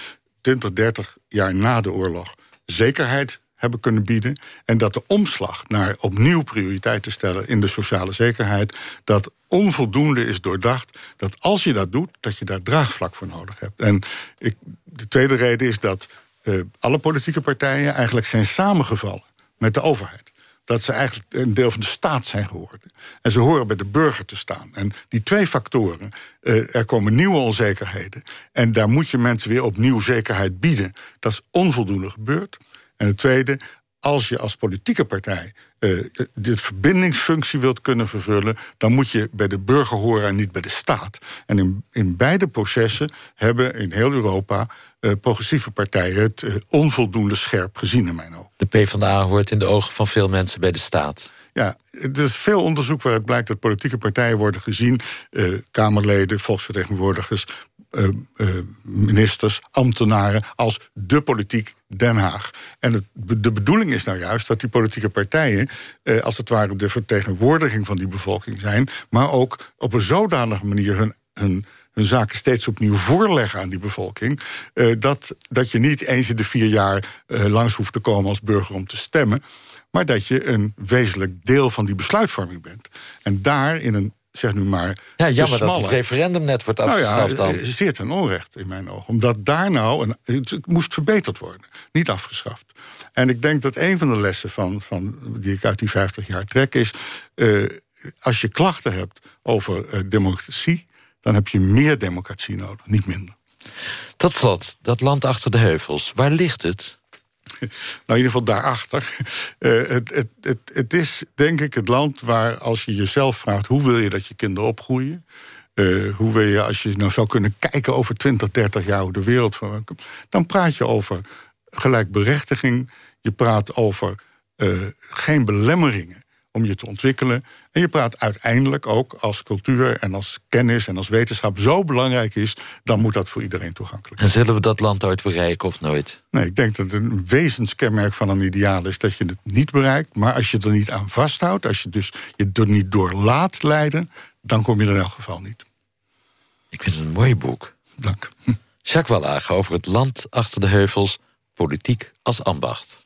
[SPEAKER 20] 20, 30 jaar na de oorlog zekerheid hebben kunnen bieden. En dat de omslag naar opnieuw prioriteiten stellen in de sociale zekerheid, dat onvoldoende is doordacht. Dat als je dat doet, dat je daar draagvlak voor nodig hebt. En ik, de tweede reden is dat eh, alle politieke partijen eigenlijk zijn samengevallen met de overheid dat ze eigenlijk een deel van de staat zijn geworden. En ze horen bij de burger te staan. En die twee factoren, eh, er komen nieuwe onzekerheden... en daar moet je mensen weer opnieuw zekerheid bieden. Dat is onvoldoende gebeurd. En het tweede, als je als politieke partij... eh, de verbindingsfunctie wilt kunnen vervullen... dan moet je bij de burger horen en niet bij de staat. En in, in beide processen hebben in heel Europa... eh, progressieve partijen het eh, onvoldoende scherp gezien in mijn ogen.
[SPEAKER 10] De PvdA hoort in de ogen van veel mensen bij de staat.
[SPEAKER 20] Ja, er is veel onderzoek waaruit blijkt dat politieke partijen worden gezien... eh, Kamerleden, volksvertegenwoordigers, eh, eh, ministers, ambtenaren... als de politiek Den Haag. En het, de bedoeling is nou juist dat die politieke partijen... Eh, als het ware de vertegenwoordiging van die bevolking zijn... maar ook op een zodanige manier hun... hun hun zaken steeds opnieuw voorleggen aan die bevolking... dat, dat je niet eens in de vier jaar langs hoeft te komen als burger om te stemmen... maar dat je een wezenlijk deel van die besluitvorming bent. En daar in een, zeg nu maar...
[SPEAKER 10] Ja, jammer dat het referendum net wordt
[SPEAKER 20] nou
[SPEAKER 10] afgeschaft
[SPEAKER 20] ja,
[SPEAKER 10] dan.
[SPEAKER 20] eh, zeer ten onrecht in mijn ogen. Omdat daar nou, een, het, het moest verbeterd worden, niet afgeschaft. En ik denk dat een van de lessen van, van, die ik uit die 50 jaar trek is... eh, als je klachten hebt over eh, democratie... dan heb je meer democratie nodig, niet minder.
[SPEAKER 10] Tot slot, dat land achter de heuvels, waar ligt het?
[SPEAKER 20] Nou, in ieder geval daarachter. Eh, het, het, het, het is denk ik het land waar als je jezelf vraagt... hoe wil je dat je kinderen opgroeien... eh, hoe wil je, als je nou zou kunnen kijken over 20, 30 jaar hoe de wereld van. dan praat je over gelijkberechtiging. Je praat over eh, geen belemmeringen om je te ontwikkelen. En je praat uiteindelijk ook als cultuur en als kennis en als wetenschap zo belangrijk is, dan moet dat voor iedereen toegankelijk
[SPEAKER 10] En zullen we dat land ooit bereiken of nooit?
[SPEAKER 20] Nee, ik denk dat een wezenskenmerk van een ideaal is dat je het niet bereikt. Maar als je er niet aan vasthoudt, als je dus je er niet door laat leiden, dan kom je er in elk geval niet.
[SPEAKER 10] Ik vind het een mooi boek.
[SPEAKER 20] Dank.
[SPEAKER 10] Jacques Wallage over het land achter de heuvels, politiek als ambacht.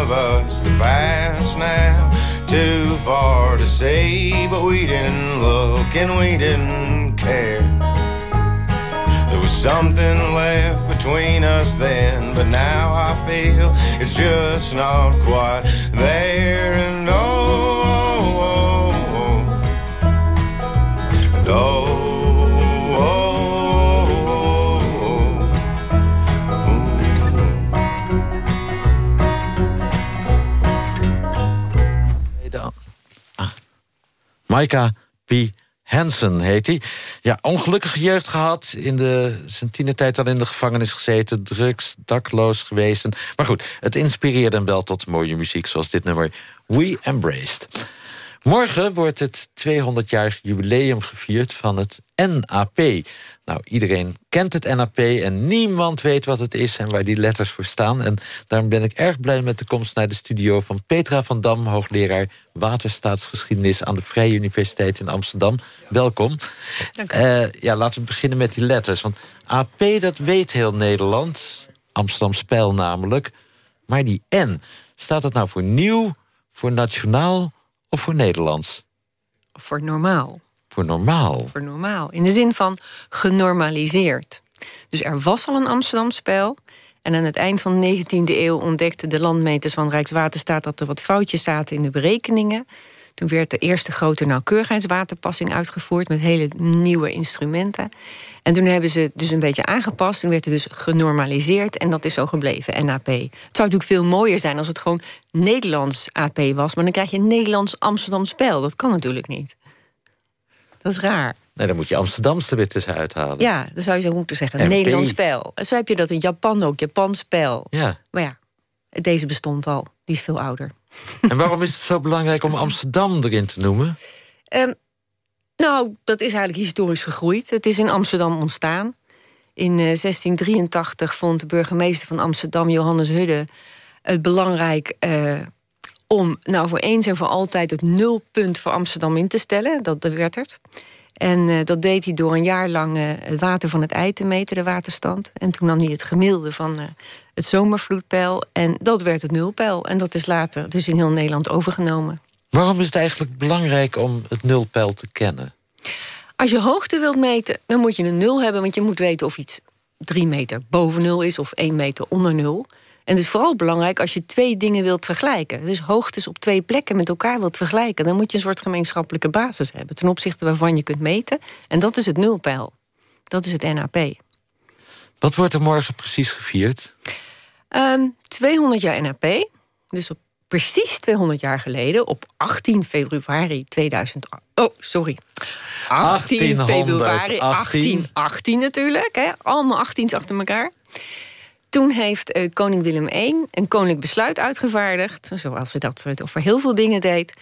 [SPEAKER 21] Of us, the past now too far to see. But we didn't look and we didn't care. There was something left between us then, but now I feel it's just not quite there.
[SPEAKER 10] Maika P. Hansen heet hij. Ja, ongelukkige jeugd gehad. In de, zijn tienertijd al in de gevangenis gezeten. Drugs, dakloos geweest. Maar goed, het inspireerde hem wel tot mooie muziek... zoals dit nummer We Embraced. Morgen wordt het 200-jarig jubileum gevierd van het NAP. Nou, iedereen kent het NAP en niemand weet wat het is... en waar die letters voor staan. En daarom ben ik erg blij met de komst naar de studio... van Petra van Dam, hoogleraar waterstaatsgeschiedenis... aan de Vrije Universiteit in Amsterdam. Welkom.
[SPEAKER 22] Dank u.
[SPEAKER 10] Eh, ja, laten we beginnen met die letters. Want AP, dat weet heel Nederland. Amsterdam Spijl namelijk. Maar die N, staat dat nou voor nieuw, voor nationaal of voor Nederlands?
[SPEAKER 22] Voor normaal.
[SPEAKER 10] Voor normaal.
[SPEAKER 22] Voor normaal. In de zin van genormaliseerd. Dus er was al een Amsterdam-spel. En aan het eind van de 19e eeuw ontdekten de landmeters van Rijkswaterstaat dat er wat foutjes zaten in de berekeningen. Toen werd de eerste grote nauwkeurigheidswaterpassing uitgevoerd met hele nieuwe instrumenten. En toen hebben ze het dus een beetje aangepast. Toen werd het dus genormaliseerd en dat is zo gebleven, NAP. Het zou natuurlijk veel mooier zijn als het gewoon Nederlands AP was. Maar dan krijg je een Nederlands Amsterdam spel. Dat kan natuurlijk niet. Dat is raar.
[SPEAKER 10] Nee, dan moet je Amsterdamse weer tussen uithalen.
[SPEAKER 22] Ja, dan zou je zo moeten zeggen. Nederlands spel. En zo heb je dat in Japan ook, Japans spel.
[SPEAKER 10] Ja.
[SPEAKER 22] Maar ja, deze bestond al. Die is veel ouder.
[SPEAKER 10] En waarom is het zo belangrijk om Amsterdam erin te noemen?
[SPEAKER 22] Ehm, nou, dat is eigenlijk historisch gegroeid. Het is in Amsterdam ontstaan. In eh, 1683 vond de burgemeester van Amsterdam, Johannes Hudde, het belangrijk eh, om nou voor eens en voor altijd het nulpunt voor Amsterdam in te stellen. Dat, werd het. En eh, dat deed hij door een jaar lang eh, het water van het ei te meten, de waterstand. En toen nam hij het gemiddelde van eh, het zomervloedpeil. En dat werd het nulpeil. En dat is later dus in heel Nederland overgenomen.
[SPEAKER 10] Waarom is het eigenlijk belangrijk om het nulpeil te kennen?
[SPEAKER 22] Als je hoogte wilt meten, dan moet je een nul hebben... want je moet weten of iets drie meter boven nul is of één meter onder nul. En het is vooral belangrijk als je twee dingen wilt vergelijken. Dus hoogtes op twee plekken met elkaar wilt vergelijken... dan moet je een soort gemeenschappelijke basis hebben... ten opzichte waarvan je kunt meten. En dat is het nulpeil. Dat is het NAP.
[SPEAKER 10] Wat wordt er morgen precies gevierd?
[SPEAKER 22] Ehm 200 jaar NAP. Dus op precies 200 jaar geleden, op 18 februari 2000. Oh, sorry. 18 februari 1818 natuurlijk. Hè? Allemaal 18's achter elkaar. Toen heeft eh, koning Willem I een koninklijk besluit uitgevaardigd... zoals ze dat eh, voor heel veel dingen deed.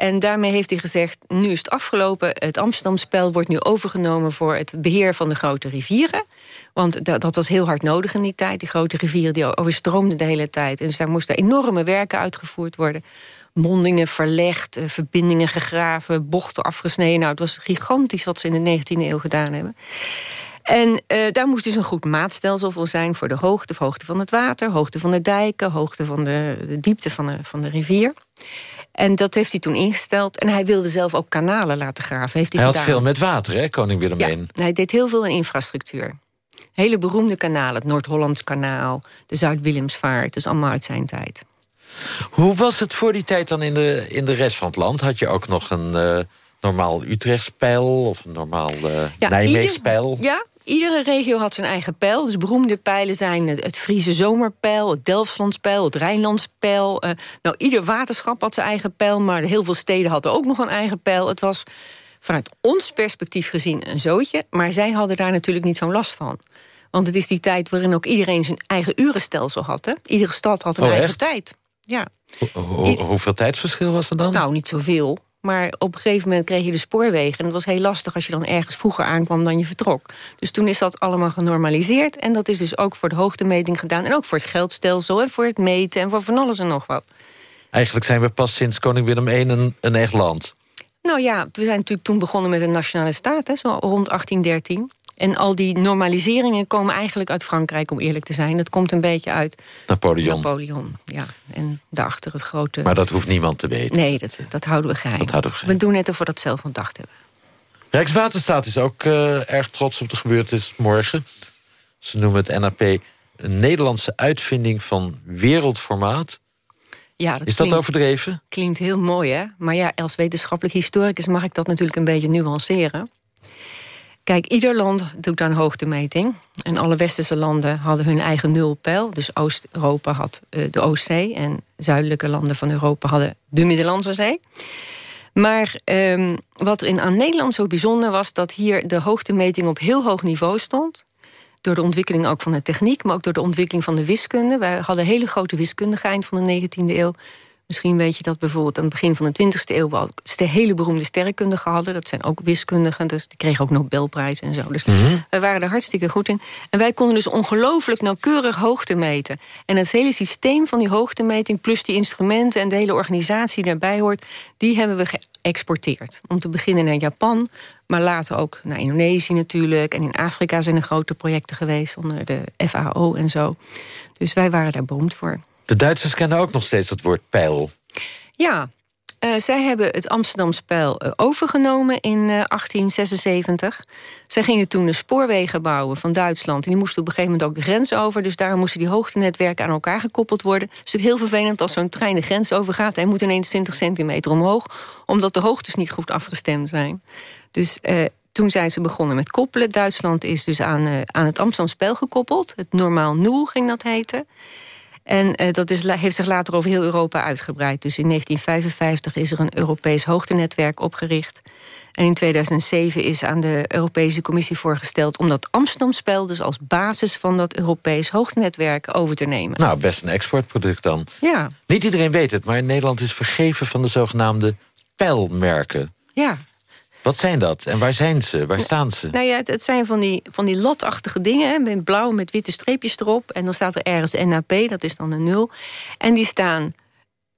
[SPEAKER 22] En daarmee heeft hij gezegd, nu is het afgelopen. Het Amsterdamspel wordt nu overgenomen voor het beheer van de grote rivieren. Want da- dat was heel hard nodig in die tijd. Die grote rivieren die overstroomden de hele tijd. En dus daar moesten enorme werken uitgevoerd worden. Mondingen verlegd, eh, verbindingen gegraven, bochten afgesneden. Nou, het was gigantisch wat ze in de 19e eeuw gedaan hebben. En eh, daar moest dus een goed maatstelsel voor zijn... voor de hoogte, de hoogte van het water, hoogte van de dijken... hoogte van de, de diepte van de, van de rivier. En dat heeft hij toen ingesteld. En hij wilde zelf ook kanalen laten graven. Heeft hij
[SPEAKER 10] Hij had veel met water, hè, koning Willem
[SPEAKER 22] Ja,
[SPEAKER 10] I?
[SPEAKER 22] hij deed heel veel in infrastructuur. Hele beroemde kanalen, het Noord-Hollands kanaal... de Zuid-Willemsvaart, dat is allemaal uit zijn tijd.
[SPEAKER 10] Hoe was het voor die tijd dan in de, in de rest van het land? Had je ook nog een eh, normaal Utrechtspijl of een normaal uh, Nijmeegspijl?
[SPEAKER 22] ja, iedere regio had zijn eigen pijl. Dus beroemde pijlen zijn het, het Friese zomerpijl... het Delftslandspijl, het Rijnlandspijl. Eh, nou, ieder waterschap had zijn eigen pijl... maar heel veel steden hadden ook nog een eigen pijl. Het was vanuit ons perspectief gezien een zootje. Maar zij hadden daar natuurlijk niet zo'n last van. Want het is die tijd waarin ook iedereen zijn eigen urenstelsel had. Hè? Iedere stad had een
[SPEAKER 10] Oh,
[SPEAKER 22] eigen
[SPEAKER 10] echt?
[SPEAKER 22] tijd. Ja.
[SPEAKER 10] Ho- ho- hoeveel tijdsverschil was er dan?
[SPEAKER 22] Nou, niet zoveel. Maar op een gegeven moment kreeg je de spoorwegen. En het was heel lastig als je dan ergens vroeger aankwam dan je vertrok. Dus toen is dat allemaal genormaliseerd. En dat is dus ook voor de hoogtemeting gedaan. En ook voor het geldstelsel en voor het meten en voor van alles en nog wat.
[SPEAKER 10] Eigenlijk zijn we pas sinds koning Willem I een, een echt land.
[SPEAKER 22] Nou ja, we zijn natuurlijk toen begonnen met een nationale staat, hè, zo rond 1813. En al die normaliseringen komen eigenlijk uit Frankrijk, om eerlijk te zijn. Dat komt een beetje uit
[SPEAKER 10] Napoleon.
[SPEAKER 22] Napoleon. Ja, en daarachter het grote...
[SPEAKER 10] Maar dat hoeft niemand te weten.
[SPEAKER 22] Nee, dat, dat houden we geheim.
[SPEAKER 10] Dat houden we geheim.
[SPEAKER 22] We doen net ervoor dat we het zelf ontdacht hebben.
[SPEAKER 10] Rijkswaterstaat is ook eh, erg trots op de gebeurtenis morgen. Ze noemen het NAP een Nederlandse uitvinding van wereldformaat.
[SPEAKER 22] Ja, dat
[SPEAKER 10] is dat overdreven?
[SPEAKER 22] Klinkt heel mooi, hè? Maar ja, als wetenschappelijk historicus mag ik dat natuurlijk een beetje nuanceren. Kijk, ieder land doet aan hoogtemeting. En alle westerse landen hadden hun eigen nulpeil. Dus Oost-Europa had eh, de Oostzee. En zuidelijke landen van Europa hadden de Middellandse Zee. Maar ehm, wat in, aan Nederland zo bijzonder was... dat hier de hoogtemeting op heel hoog niveau stond. Door de ontwikkeling ook van de techniek... maar ook door de ontwikkeling van de wiskunde. Wij hadden hele grote wiskundige eind van de 19e eeuw. Misschien weet je dat bijvoorbeeld aan het begin van de 20e eeuw... we ook ste- hele beroemde sterrenkundigen hadden. Dat zijn ook wiskundigen, dus die kregen ook Nobelprijs en zo. Dus wij waren er hartstikke goed in. En wij konden dus ongelooflijk nauwkeurig hoogte meten. En het hele systeem van die hoogtemeting... plus die instrumenten en de hele organisatie die daarbij hoort... die hebben we geëxporteerd. Om te beginnen naar Japan, maar later ook naar Indonesië natuurlijk. En in Afrika zijn er grote projecten geweest... onder de FAO en zo. Dus wij waren daar beroemd voor.
[SPEAKER 10] De Duitsers kennen ook nog steeds het woord pijl.
[SPEAKER 22] Ja, eh, zij hebben het Amsterdamse pijl eh, overgenomen in eh, 1876. Zij gingen toen de spoorwegen bouwen van Duitsland. En die moesten op een gegeven moment ook de grens over. Dus daarom moesten die hoogtenetwerken aan elkaar gekoppeld worden. Het is natuurlijk heel vervelend als zo'n trein de grens overgaat... en moet ineens 20 centimeter omhoog... omdat de hoogtes niet goed afgestemd zijn. Dus eh, toen zijn ze begonnen met koppelen. Duitsland is dus aan, eh, aan het Amsterdamse pijl gekoppeld. Het normaal nul ging dat heten. En eh, dat is, heeft zich later over heel Europa uitgebreid. Dus in 1955 is er een Europees hoogtenetwerk opgericht. En in 2007 is aan de Europese Commissie voorgesteld... om dat Amsterdamspel dus als basis van dat Europees hoogtenetwerk over te nemen.
[SPEAKER 10] Nou, best een exportproduct dan.
[SPEAKER 22] Ja,
[SPEAKER 10] Niet iedereen weet het, maar Nederland is vergeven van de zogenaamde pijlmerken.
[SPEAKER 22] ja.
[SPEAKER 10] Wat zijn dat en waar zijn ze? Waar staan ze?
[SPEAKER 22] Nou ja, het, het zijn van die, van die lotachtige dingen, hè, met blauw met witte streepjes erop. En dan staat er ergens NAP, dat is dan een nul. En die staan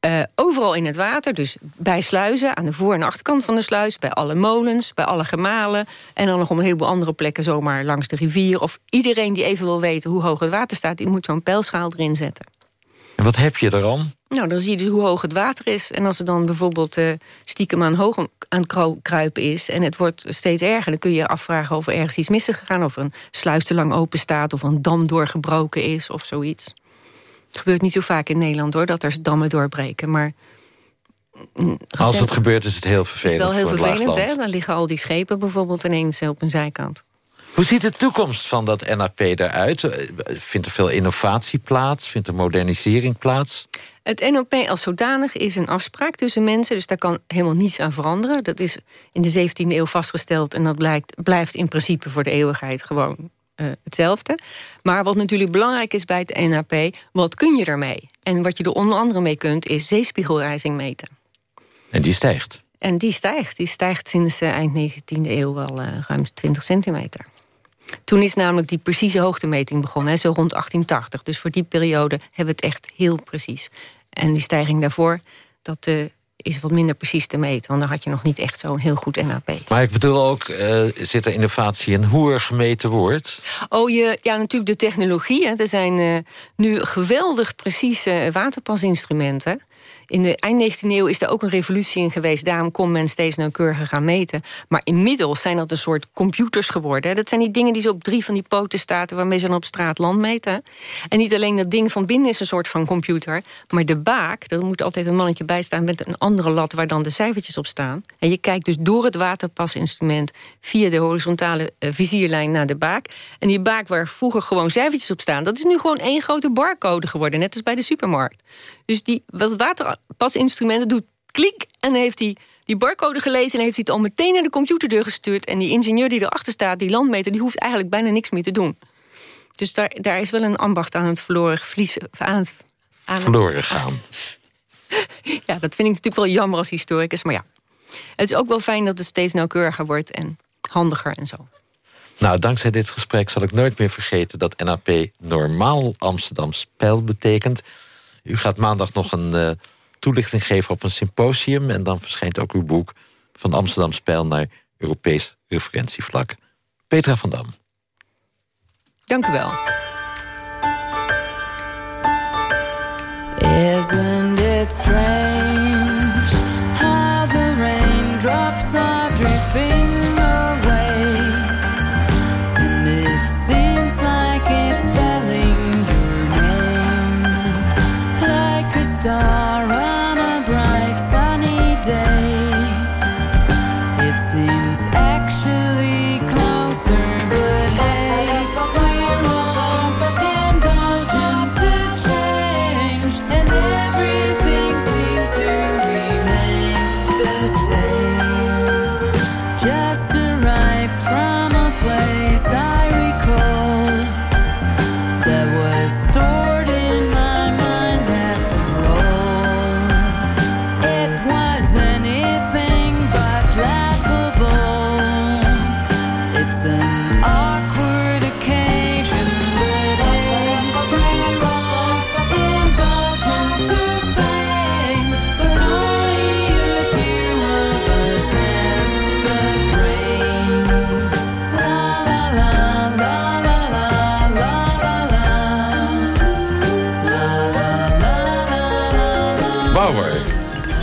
[SPEAKER 22] eh, overal in het water, dus bij sluizen, aan de voor- en achterkant van de sluis, bij alle molens, bij alle gemalen. En dan nog op een heleboel andere plekken, zomaar langs de rivier. Of iedereen die even wil weten hoe hoog het water staat, die moet zo'n pijlschaal erin zetten.
[SPEAKER 10] En wat heb je er dan?
[SPEAKER 22] Nou, dan zie je dus hoe hoog het water is. En als er dan bijvoorbeeld eh, stiekem aan hoog aan het kruipen is... en het wordt steeds erger, dan kun je je afvragen of er ergens iets mis is gegaan... of er een sluis te lang open staat of een dam doorgebroken is of zoiets. Het gebeurt niet zo vaak in Nederland, hoor, dat er dammen doorbreken. Maar mm,
[SPEAKER 10] Als het gebeurt is het heel
[SPEAKER 22] het is
[SPEAKER 10] vervelend
[SPEAKER 22] wel heel vervelend, hè? Dan liggen al die schepen bijvoorbeeld ineens eh, op een zijkant.
[SPEAKER 10] Hoe ziet de toekomst van dat NAP eruit? Eh, Vindt er veel innovatie plaats? Vindt er modernisering plaats?
[SPEAKER 22] Het NLP als zodanig is een afspraak tussen mensen, dus daar kan helemaal niets aan veranderen. Dat is in de 17e eeuw vastgesteld en dat blijkt, blijft in principe voor de eeuwigheid gewoon eh, hetzelfde. Maar wat natuurlijk belangrijk is bij het NAP, wat kun je ermee? En wat je er onder andere mee kunt, is zeespiegelrijzing meten.
[SPEAKER 10] En die stijgt.
[SPEAKER 22] En die stijgt. Die stijgt sinds eh, eind 19e eeuw wel eh, ruim 20 centimeter. Toen is namelijk die precieze hoogtemeting begonnen, hè, zo rond 1880. Dus voor die periode hebben we het echt heel precies. En die stijging daarvoor, dat eh, is wat minder precies te meten. Want dan had je nog niet echt zo'n heel goed NAP.
[SPEAKER 10] Maar ik bedoel ook, eh, zit er innovatie in hoe er gemeten wordt?
[SPEAKER 22] Oh, je, ja, natuurlijk de technologie. Hè. Er zijn eh, nu geweldig precieze waterpasinstrumenten. In de eind 19e eeuw is er ook een revolutie in geweest. Daarom kon men steeds nauwkeuriger gaan meten. Maar inmiddels zijn dat een soort computers geworden. Dat zijn die dingen die zo op drie van die poten staan... waarmee ze dan op straat land meten. En niet alleen dat ding van binnen is een soort van computer... maar de baak, er moet altijd een mannetje bij staan... met een andere lat waar dan de cijfertjes op staan. En je kijkt dus door het waterpasinstrument... via de horizontale eh, vizierlijn naar de baak. En die baak waar vroeger gewoon cijfertjes op staan... dat is nu gewoon één grote barcode geworden, net als bij de supermarkt. Dus die, dat waterpasinstrument dat doet klik en heeft die, die
[SPEAKER 23] barcode gelezen... en heeft hij het al meteen naar de computerdeur gestuurd... en die ingenieur die erachter staat, die landmeter... die hoeft eigenlijk bijna niks meer te doen. Dus daar, daar is wel een ambacht aan het verloren verliezen. Aan het, aan
[SPEAKER 10] Verloren gaan.
[SPEAKER 23] ja, dat vind ik natuurlijk wel jammer als historicus. Maar ja, het is ook wel fijn dat het steeds nauwkeuriger wordt... en handiger en zo.
[SPEAKER 10] Nou, dankzij dit gesprek zal ik nooit meer vergeten... dat NAP normaal Amsterdams pijl betekent. U gaat maandag nog een eh, toelichting geven op een symposium... en dan verschijnt ook uw boek van Amsterdams pijl naar Europees referentievlak. Petra van Dam.
[SPEAKER 23] Dank u wel.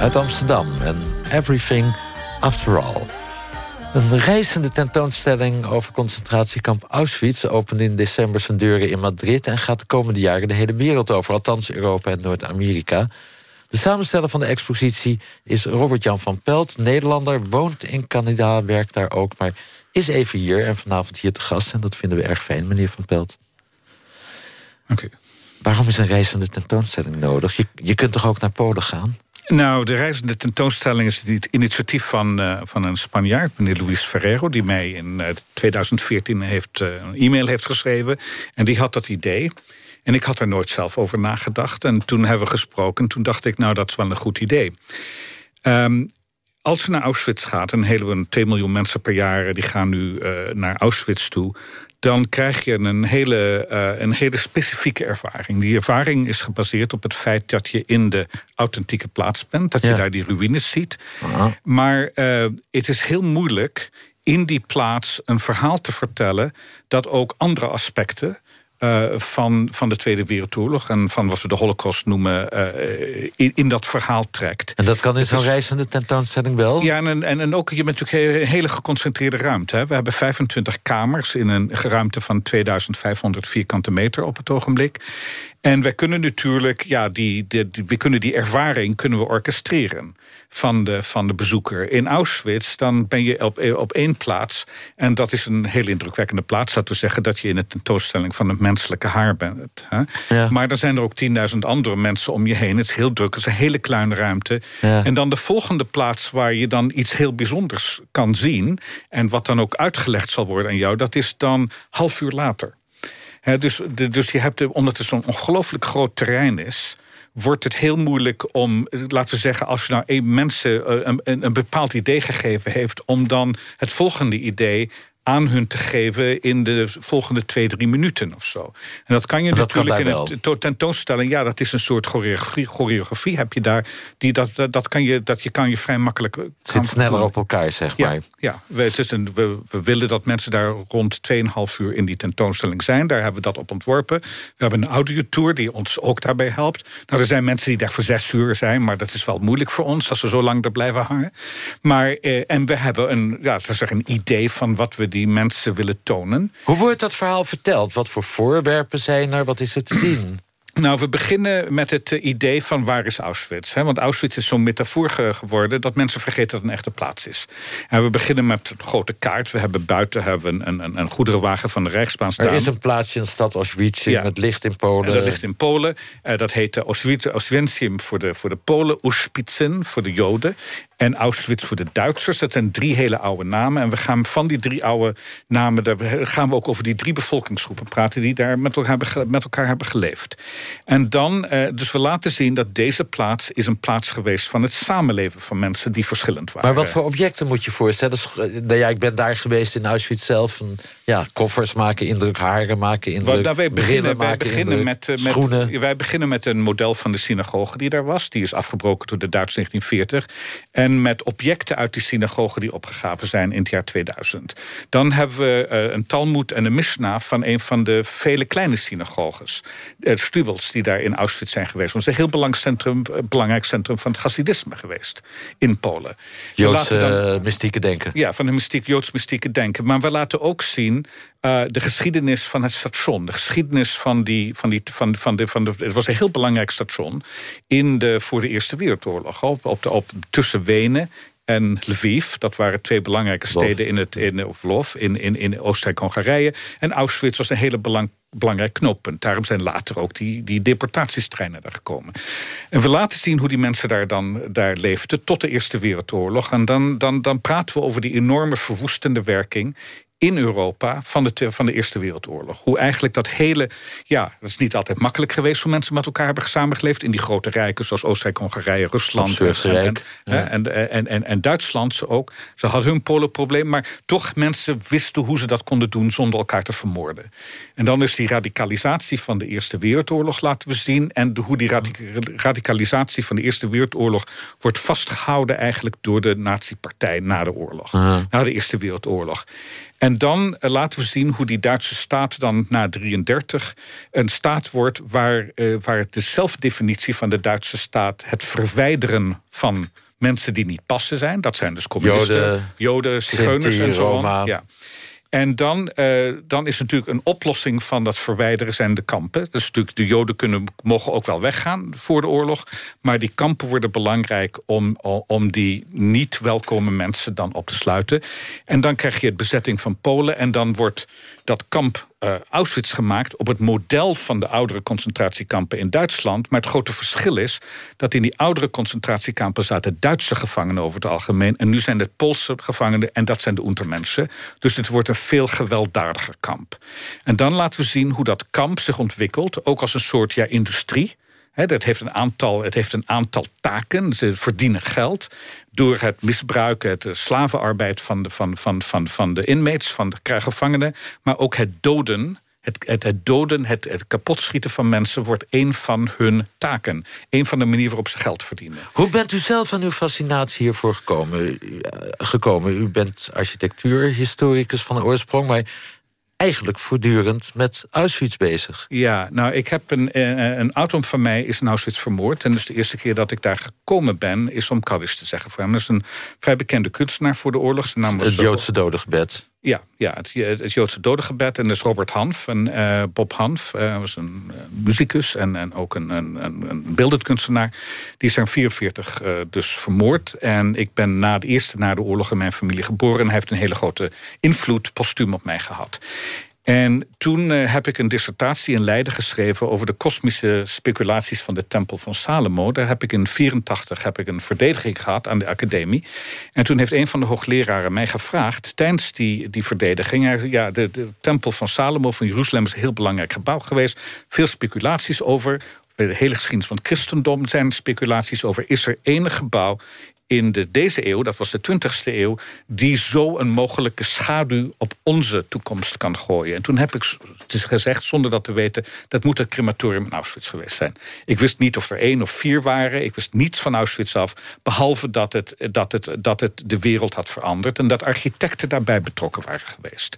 [SPEAKER 10] Uit Amsterdam en Everything After All. Een reizende tentoonstelling over concentratiekamp Auschwitz... opende in december zijn deuren in Madrid... en gaat de komende jaren de hele wereld over. Althans Europa en Noord-Amerika. De samensteller van de expositie is Robert-Jan van Pelt. Nederlander, woont in Canada, werkt daar ook... maar is even hier en vanavond hier te gast. En dat vinden we erg fijn, meneer van Pelt.
[SPEAKER 24] Oké.
[SPEAKER 10] Waarom is een reizende tentoonstelling nodig? Je, je kunt toch ook naar Polen gaan?
[SPEAKER 24] Nou, de reizende tentoonstelling is het initiatief van, eh, van een Spanjaard, meneer Luis Ferrero, die mij in eh, 2014 heeft, eh, een e-mail heeft geschreven. En die had dat idee. En ik had er nooit zelf over nagedacht. En toen hebben we gesproken. En toen dacht ik, nou, dat is wel een goed idee. Ehm, als je naar Auschwitz gaat, een hele 2 miljoen mensen per jaar... die gaan nu eh, naar Auschwitz toe... dan krijg je een hele, eh, een hele specifieke ervaring. Die ervaring is gebaseerd op het feit dat je in de authentieke plaats bent. Dat je daar die ruïnes ziet. Maar eh, het is heel moeilijk in die plaats een verhaal te vertellen... dat ook andere aspecten eh, van, van de Tweede Wereldoorlog... en van wat we de Holocaust noemen, eh, in, in dat verhaal trekt.
[SPEAKER 10] En dat kan in zo'n reizende tentoonstelling wel?
[SPEAKER 24] Ja, en, en, en ook, je bent natuurlijk een hele geconcentreerde ruimte. Hè. We hebben 25 kamers in een ruimte van 2500 vierkante meter op het ogenblik. En wij kunnen natuurlijk, ja, die, die, die- we kunnen die ervaring kunnen we orchestreren van de, van de bezoeker. In Auschwitz, dan ben je op, op één plaats. En dat is een heel indrukwekkende plaats. Dat we zeggen dat je in een tentoonstelling van het menselijke haar bent. Hè? Maar dan zijn er ook 10.000 andere mensen om je heen. Het is heel druk, het is een hele kleine ruimte.
[SPEAKER 10] Ja.
[SPEAKER 24] En dan de volgende plaats waar je dan iets heel bijzonders kan zien... en wat dan ook uitgelegd zal worden aan jou... dat is dan half uur later. Dus, de, dus je hebt, de- omdat het zo'n ongelooflijk groot terrein is wordt het heel moeilijk om, eh, laten we zeggen... als je nou een mensen eh, een, een bepaald idee gegeven heeft... om dan het volgende idee aan hun te geven in de volgende twee, drie minuten of zo. En dat kan je
[SPEAKER 10] dat
[SPEAKER 24] natuurlijk
[SPEAKER 10] daar
[SPEAKER 24] in een to- tentoonstelling... ja, dat is een soort choreografie, choreografie heb je daar. Die, dat, dat, dat kan je, dat je kan je vrij makkelijk... eh,
[SPEAKER 10] Het
[SPEAKER 24] kan
[SPEAKER 10] zit sneller op elkaar, zeg maar.
[SPEAKER 24] ja we, het is een, we, we willen dat mensen daar rond 2,5 uur in die tentoonstelling zijn. Daar hebben we dat op ontworpen. We hebben een audiotour die ons ook daarbij helpt. Nou, er zijn mensen die daar voor zes uur zijn... maar dat is wel moeilijk voor ons als we zo lang er blijven hangen. Maar, eh, en we hebben een, ja, een idee van wat we die mensen willen tonen.
[SPEAKER 10] Hoe wordt dat verhaal verteld? Wat voor voorwerpen zijn er? Wat is er te zien?
[SPEAKER 24] Nou, we beginnen met het eh, idee van waar is Auschwitz? Hè? Want Auschwitz is zo'n metafoor ge- geworden... dat mensen vergeten dat het een echte plaats is. En we beginnen met een grote kaart. We hebben buiten hebben een, een, een goederenwagen van de Rijksbaan staan.
[SPEAKER 10] Er is een plaatsje in de stad Auschwitz, het ligt in Polen.
[SPEAKER 24] En dat ligt in Polen. Eh, dat heet de Auschwitz, Auschwitzium voor de, voor de Polen, Auschwitzen voor de Joden. En Auschwitz voor de Duitsers. Dat zijn drie hele oude namen. En we gaan van die drie oude namen... daar gaan we ook over die drie bevolkingsgroepen praten... die daar met elkaar hebben, met elkaar hebben geleefd. En dan, eh, dus we laten zien dat deze plaats... is een plaats geweest van het samenleven van mensen... die verschillend waren.
[SPEAKER 10] Maar wat voor objecten moet je voorstellen? Nou ja, ik ben daar geweest in Auschwitz zelf. En, ja, koffers maken indruk, haren maken indruk,
[SPEAKER 24] nou, wij beginnen, wij
[SPEAKER 10] maken
[SPEAKER 24] beginnen
[SPEAKER 10] indruk,
[SPEAKER 24] met, eh, met,
[SPEAKER 10] schoenen.
[SPEAKER 24] Wij beginnen met een model van de synagoge die daar was. Die is afgebroken door de Duitsers 1940. En met objecten uit die synagoge die opgegraven zijn in het jaar 2000. Dan hebben we eh, een Talmud en een Mishnah van een van de vele kleine synagoges. Uh, Stubels die daar in Auschwitz zijn geweest. Dat is een heel belangrijk centrum, eh, belangrijk centrum van het Hasidisme geweest in Polen. Laten dan-
[SPEAKER 10] eh, mystieke denken.
[SPEAKER 24] ja, van de mystiek, Joods mystieke denken. Maar we laten ook zien eh, de geschiedenis van het station. De geschiedenis van die... Van die van, van de, van de, het was een heel belangrijk station in de, voor de Eerste Wereldoorlog. Op, op de, op, tussen Wenen en Lviv. Dat waren twee belangrijke steden in het in, of in, in, in Oostenrijk-Hongarije. En Auschwitz was een hele belang, belangrijk knooppunt. Daarom zijn later ook die, die deportatiestreinen daar gekomen. En we laten zien hoe die mensen daar dan daar leefden... tot de Eerste Wereldoorlog. En dan, dan, dan praten we over die enorme verwoestende werking in Europa van de, van de Eerste Wereldoorlog. Hoe eigenlijk dat hele... Ja, dat is niet altijd makkelijk geweest... hoe mensen met elkaar hebben samengeleefd... in die grote rijken zoals Oostenrijk, Hongarije, Rusland... En, en, en, en, en, en Duitsland ze ook. Ze hadden hun Polenprobleem... maar toch mensen wisten hoe ze dat konden doen... zonder elkaar te vermoorden. En dan is die radicalisatie van de Eerste Wereldoorlog laten we zien... en de, hoe die radica- radicalisatie van de Eerste Wereldoorlog... wordt vastgehouden eigenlijk door de nazi-partij na de oorlog. Na de Eerste Wereldoorlog. En dan eh, laten we zien hoe die Duitse staat dan na 33 een staat wordt waar, eh, waar de zelfdefinitie van de Duitse staat het verwijderen van mensen die niet passen zijn. Dat zijn dus communisten,
[SPEAKER 10] Joden,
[SPEAKER 24] Joden, zigeuners en zo. Ja. En dan, eh, dan is natuurlijk een oplossing van dat verwijderen zijn de kampen. Dus natuurlijk, de Joden kunnen, mogen ook wel weggaan voor de oorlog. Maar die kampen worden belangrijk om, om die niet welkome mensen dan op te sluiten. En dan krijg je het bezetting van Polen. En dan wordt dat kamp eh, Auschwitz gemaakt op het model van de oudere concentratiekampen in Duitsland. Maar het grote verschil is dat in die oudere concentratiekampen zaten Duitse gevangenen over het algemeen. En nu zijn het Poolse gevangenen en dat zijn de Untermenschen. Dus het wordt een veel gewelddadiger kamp. En dan laten we zien hoe dat kamp zich ontwikkelt, ook als een soort ja, industrie. Hè, dat heeft een aantal, het heeft een aantal taken. Ze verdienen geld door het misbruiken, het eh, slavenarbeid van de, van, van, van, van de inmates, van de gevangenen. Maar ook het doden. Het, het, het doden, het, het kapotschieten van mensen wordt een van hun taken. Een van de manieren waarop ze geld verdienen.
[SPEAKER 10] Hoe bent u zelf aan uw fascinatie hiervoor gekomen? Eh, gekomen? u bent architectuurhistoricus van oorsprong... maar eigenlijk voortdurend met Auschwitz bezig.
[SPEAKER 24] Ja, nou, ik heb een, eh, een oud-oom van mij is in Auschwitz vermoord. En dus de eerste keer dat ik daar gekomen ben... is om Kaddish te zeggen voor hem. Dat is een vrij bekende kunstenaar voor de oorlog. Zijn naam was
[SPEAKER 10] Het Joodse dodengebed.
[SPEAKER 24] Ja, ja het, het Joodse dodengebed. En dat is Robert Hanf. En, eh, Bob Hanf eh, was een eh, muzikus en, en ook een, een, een, beeldend kunstenaar. Die in 44 eh, dus vermoord. En ik ben na het eerste na de oorlog in mijn familie geboren. En hij heeft een hele grote invloed postuum op mij gehad. En toen eh, heb ik een dissertatie in Leiden geschreven... over de kosmische speculaties van de tempel van Salomo. Daar heb ik in 84 heb ik een verdediging gehad aan de academie. En toen heeft een van de hoogleraren mij gevraagd... tijdens die, die verdediging... zei, Ja, de, de tempel van Salomo van Jeruzalem is een heel belangrijk gebouw geweest. Veel speculaties over... De hele geschiedenis van het christendom zijn speculaties over... is er enig gebouw in de, deze eeuw, dat was de 20e eeuw... die zo een mogelijke schaduw op onze toekomst kan gooien. En toen heb ik het is gezegd, zonder dat te weten... dat moet het crematorium in Auschwitz geweest zijn. Ik wist niet of er één of vier waren. Ik wist niets van Auschwitz af. Behalve dat het, dat het, dat het de wereld had veranderd... en dat architecten daarbij betrokken waren geweest.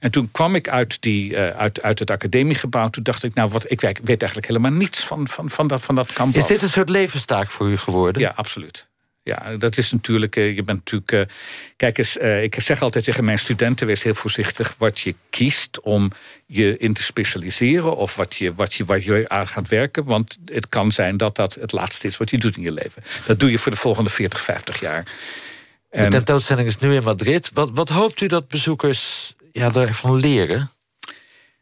[SPEAKER 24] En toen kwam ik uit, die, uh, uit, uit het academiegebouw. Toen dacht ik, nou, wat, ik weet eigenlijk helemaal niets van, van, van, dat, van dat kamp.
[SPEAKER 10] Is dit een soort levenstaak voor u geworden?
[SPEAKER 24] Ja, absoluut. Ja, dat is natuurlijk. uh, je bent natuurlijk. Uh, kijk eens, uh, ik zeg altijd tegen mijn studenten: wees heel voorzichtig wat je kiest om je in te specialiseren. of wat je, wat je, waar je aan gaat werken. Want het kan zijn dat dat het laatste is wat je doet in je leven. Dat doe je voor de volgende 40, 50 jaar.
[SPEAKER 10] En... De tentoonstelling is nu in Madrid. Wat, wat hoopt u dat bezoekers ja, daarvan leren?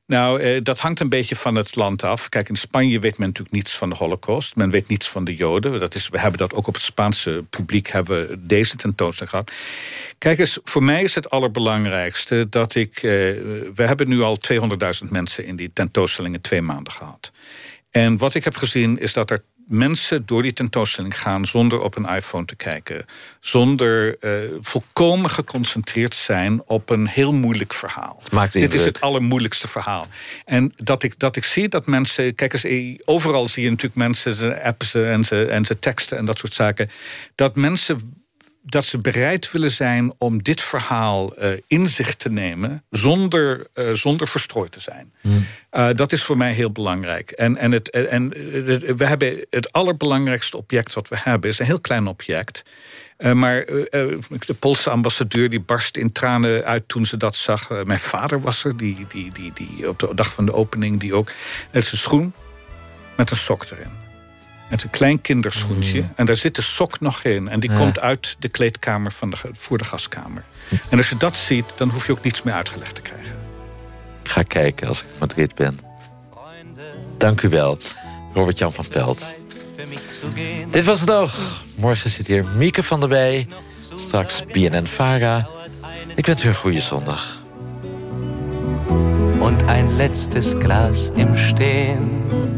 [SPEAKER 24] Nou, eh, dat hangt een beetje van het land af. Kijk, in Spanje weet men natuurlijk niets van de holocaust. Men weet niets van de joden. Dat is, we hebben dat ook op het Spaanse publiek hebben deze tentoonstelling gehad. Kijk eens, voor mij is het allerbelangrijkste dat ik... Eh, we hebben nu al 200.000 mensen in die tentoonstelling in twee maanden gehad. En wat ik heb gezien is dat er mensen door die tentoonstelling gaan... zonder op een iPhone te kijken. Zonder uh, volkomen geconcentreerd zijn op een heel moeilijk verhaal.
[SPEAKER 10] Maakt
[SPEAKER 24] Dit is het allermoeilijkste verhaal. En dat ik, dat ik zie dat mensen... Kijk eens, eh, overal zie je natuurlijk mensen... ze appen ze en ze, en ze teksten en dat soort zaken. Dat mensen dat ze bereid willen zijn om dit verhaal uh, in zich te nemen... zonder, uh, zonder verstrooid te zijn.
[SPEAKER 10] Hmm.
[SPEAKER 24] Uh, dat is voor mij heel belangrijk. En, en, het, en we hebben het allerbelangrijkste object wat we hebben... is een heel klein object... Uh, maar uh, de Poolse ambassadeur die barst in tranen uit toen ze dat zag. Uh, mijn vader was er, die, die, die, die op de dag van de opening... die ook, het is een schoen met een sok erin. Het is een klein kinderschoentje. Mm. En daar zit de sok nog in. En die ja. komt uit de kleedkamer van de, voor de gaskamer. En als je dat ziet, dan hoef je ook niets meer uitgelegd te krijgen.
[SPEAKER 10] Ik ga kijken als ik in Madrid ben. Dank u wel, Robert-Jan van Pelt. Dit was het oog. Morgen zit hier Mieke van der Wij. Straks BNN-Vara. Ik wens u een goede zondag.
[SPEAKER 8] Und ein letztes Glas im Stehen.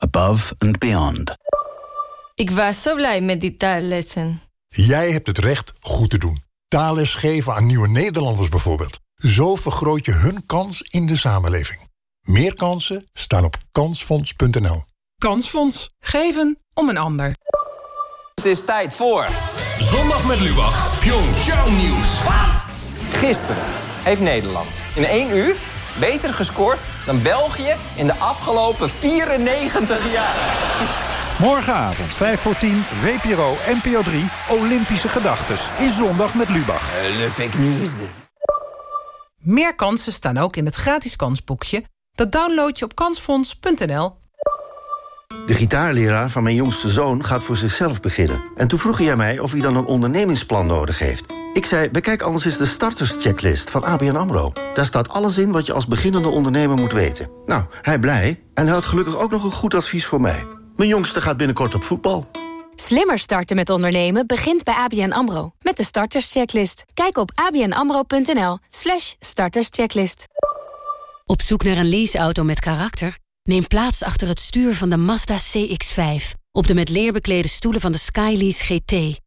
[SPEAKER 25] Above and beyond.
[SPEAKER 26] Ik was zo blij met die taallessen.
[SPEAKER 27] Jij hebt het recht goed te doen. Taalles geven aan nieuwe Nederlanders bijvoorbeeld. Zo vergroot je hun kans in de samenleving. Meer kansen staan op kansfonds.nl.
[SPEAKER 28] Kansfonds. Geven om een ander.
[SPEAKER 29] Het is tijd voor...
[SPEAKER 30] Zondag met Lubach. Pyeongchang nieuws.
[SPEAKER 29] Wat? Gisteren heeft Nederland in één uur beter gescoord dan België in de afgelopen 94 jaar.
[SPEAKER 31] Morgenavond, 5 voor 10, VPRO, NPO 3, Olympische Gedachtes. In Zondag met Lubach.
[SPEAKER 29] Uh, le fake news.
[SPEAKER 28] Meer kansen staan ook in het gratis kansboekje. Dat download je op kansfonds.nl.
[SPEAKER 32] De gitaarleraar van mijn jongste zoon gaat voor zichzelf beginnen. En toen vroeg hij mij of hij dan een ondernemingsplan nodig heeft. Ik zei, bekijk anders eens de starterschecklist van ABN AMRO. Daar staat alles in wat je als beginnende ondernemer moet weten. Nou, hij blij en hij had gelukkig ook nog een goed advies voor mij. Mijn jongste gaat binnenkort op voetbal.
[SPEAKER 6] Slimmer starten met ondernemen begint bij ABN AMRO. Met de starterschecklist. Kijk op abnamro.nl slash starterschecklist.
[SPEAKER 33] Op zoek naar een leaseauto met karakter? Neem plaats achter het stuur van de Mazda CX-5. Op de met leer beklede stoelen van de Skylease GT.